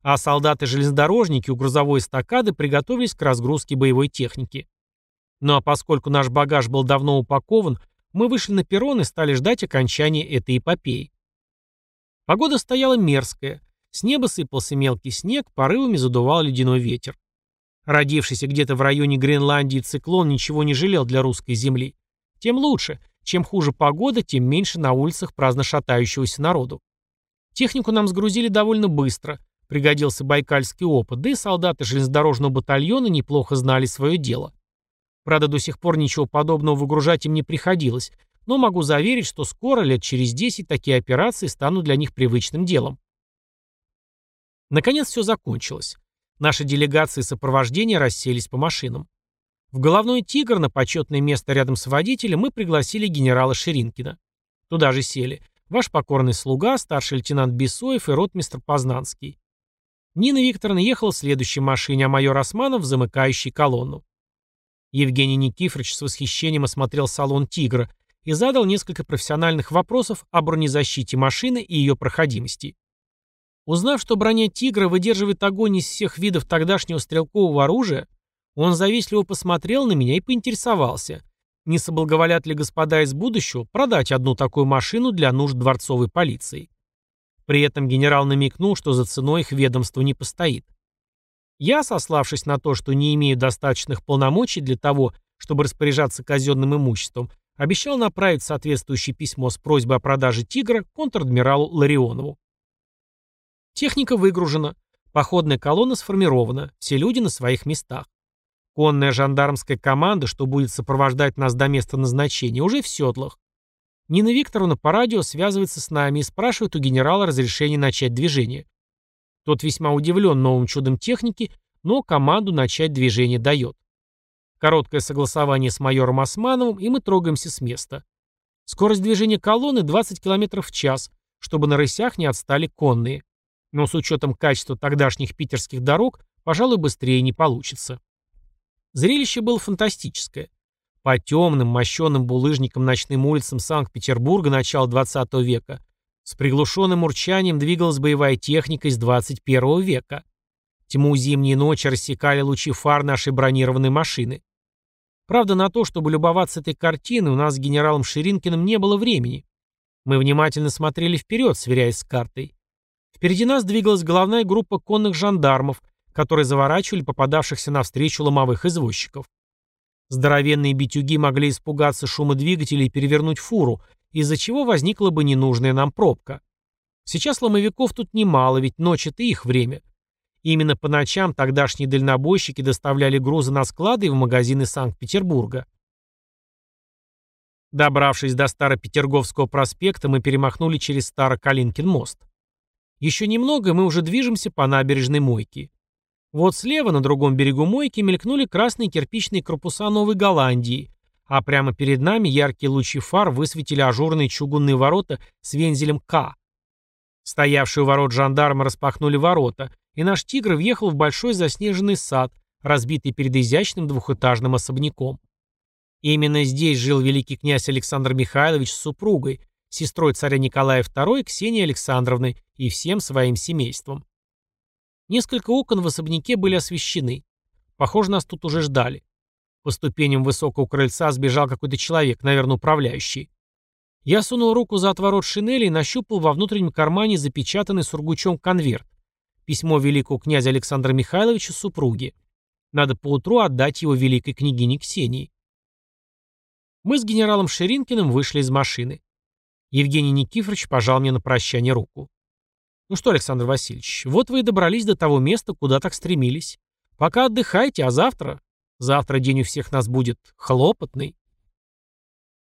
А солдаты-железнодорожники у грузовой эстакады приготовились к разгрузке боевой техники. Ну а поскольку наш багаж был давно упакован, мы вышли на перрон и стали ждать окончания этой эпопеи. Погода стояла мерзкая. С неба сыпался мелкий снег, порывами задувал ледяной ветер. Родившийся где-то в районе Гренландии циклон ничего не жалел для русской земли. Тем лучше. Чем хуже погода, тем меньше на улицах праздно шатающегося народу. Технику нам сгрузили довольно быстро. Пригодился байкальский опыт, да и солдаты железнодорожного батальона неплохо знали свое дело. Правда, до сих пор ничего подобного выгружать им не приходилось, но могу заверить, что скоро, лет через 10, такие операции станут для них привычным делом. Наконец все закончилось. Наши делегации сопровождения расселись по машинам. В головной «Тигр» на почетное место рядом с водителем мы пригласили генерала Ширинкина. Туда же сели ваш покорный слуга, старший лейтенант Бесоев и ротмистр Познанский. Нина Викторовна ехала в следующей машине, а майор Османов – замыкающий колонну. Евгений Никифорович с восхищением осмотрел салон «Тигра» и задал несколько профессиональных вопросов о бронезащите машины и ее проходимости. Узнав, что броня «Тигра» выдерживает огонь из всех видов тогдашнего стрелкового оружия, он завистливо посмотрел на меня и поинтересовался, не соблаговолят ли господа из будущего продать одну такую машину для нужд дворцовой полиции. При этом генерал намекнул, что за ценой их ведомство не постоит. Я, сославшись на то, что не имею достаточных полномочий для того, чтобы распоряжаться казенным имуществом, обещал направить соответствующее письмо с просьбой о продаже «Тигра» контр-адмиралу Ларионову. Техника выгружена. Походная колонна сформирована. Все люди на своих местах. Конная жандармская команда, что будет сопровождать нас до места назначения, уже в седлах. Нина Викторовна по радио связывается с нами и спрашивает у генерала разрешение начать движение. Тот весьма удивлен новым чудом техники, но команду начать движение дает. Короткое согласование с майором Османовым, и мы трогаемся с места. Скорость движения колонны 20 км в час, чтобы на рысях не отстали конные но с учетом качества тогдашних питерских дорог, пожалуй, быстрее не получится. Зрелище было фантастическое. По темным, мощенным булыжникам ночным улицам Санкт-Петербурга начала 20 века с приглушенным урчанием двигалась боевая техника из 21 века. Тьму зимней ночи рассекали лучи фар нашей бронированной машины. Правда, на то, чтобы любоваться этой картиной, у нас с генералом Ширинкиным не было времени. Мы внимательно смотрели вперед, сверяясь с картой. Впереди нас двигалась головная группа конных жандармов, которые заворачивали попадавшихся навстречу ломовых извозчиков. Здоровенные битюги могли испугаться шума двигателей и перевернуть фуру, из-за чего возникла бы ненужная нам пробка. Сейчас ломовиков тут немало, ведь ночь — это их время. Именно по ночам тогдашние дальнобойщики доставляли грузы на склады и в магазины Санкт-Петербурга. Добравшись до Старопетерговского проспекта, мы перемахнули через Старокалинкин мост. Еще немного, и мы уже движемся по набережной Мойки. Вот слева, на другом берегу Мойки, мелькнули красные кирпичные корпуса Новой Голландии, а прямо перед нами яркие лучи фар высветили ажурные чугунные ворота с вензелем «К». Стоявшие у ворот жандармы распахнули ворота, и наш «Тигр» въехал в большой заснеженный сад, разбитый перед изящным двухэтажным особняком. Именно здесь жил великий князь Александр Михайлович с супругой, сестрой царя Николая II Ксенией Александровной и всем своим семейством. Несколько окон в особняке были освещены. Похоже, нас тут уже ждали. По ступеням высокого крыльца сбежал какой-то человек, наверное, управляющий. Я сунул руку за отворот шинели и нащупал во внутреннем кармане запечатанный сургучом конверт. Письмо великого князя Александра Михайловича супруге. Надо поутру отдать его великой княгине Ксении. Мы с генералом Ширинкиным вышли из машины. Евгений Никифорович пожал мне на прощание руку. «Ну что, Александр Васильевич, вот вы и добрались до того места, куда так стремились. Пока отдыхайте, а завтра... Завтра день у всех нас будет хлопотный».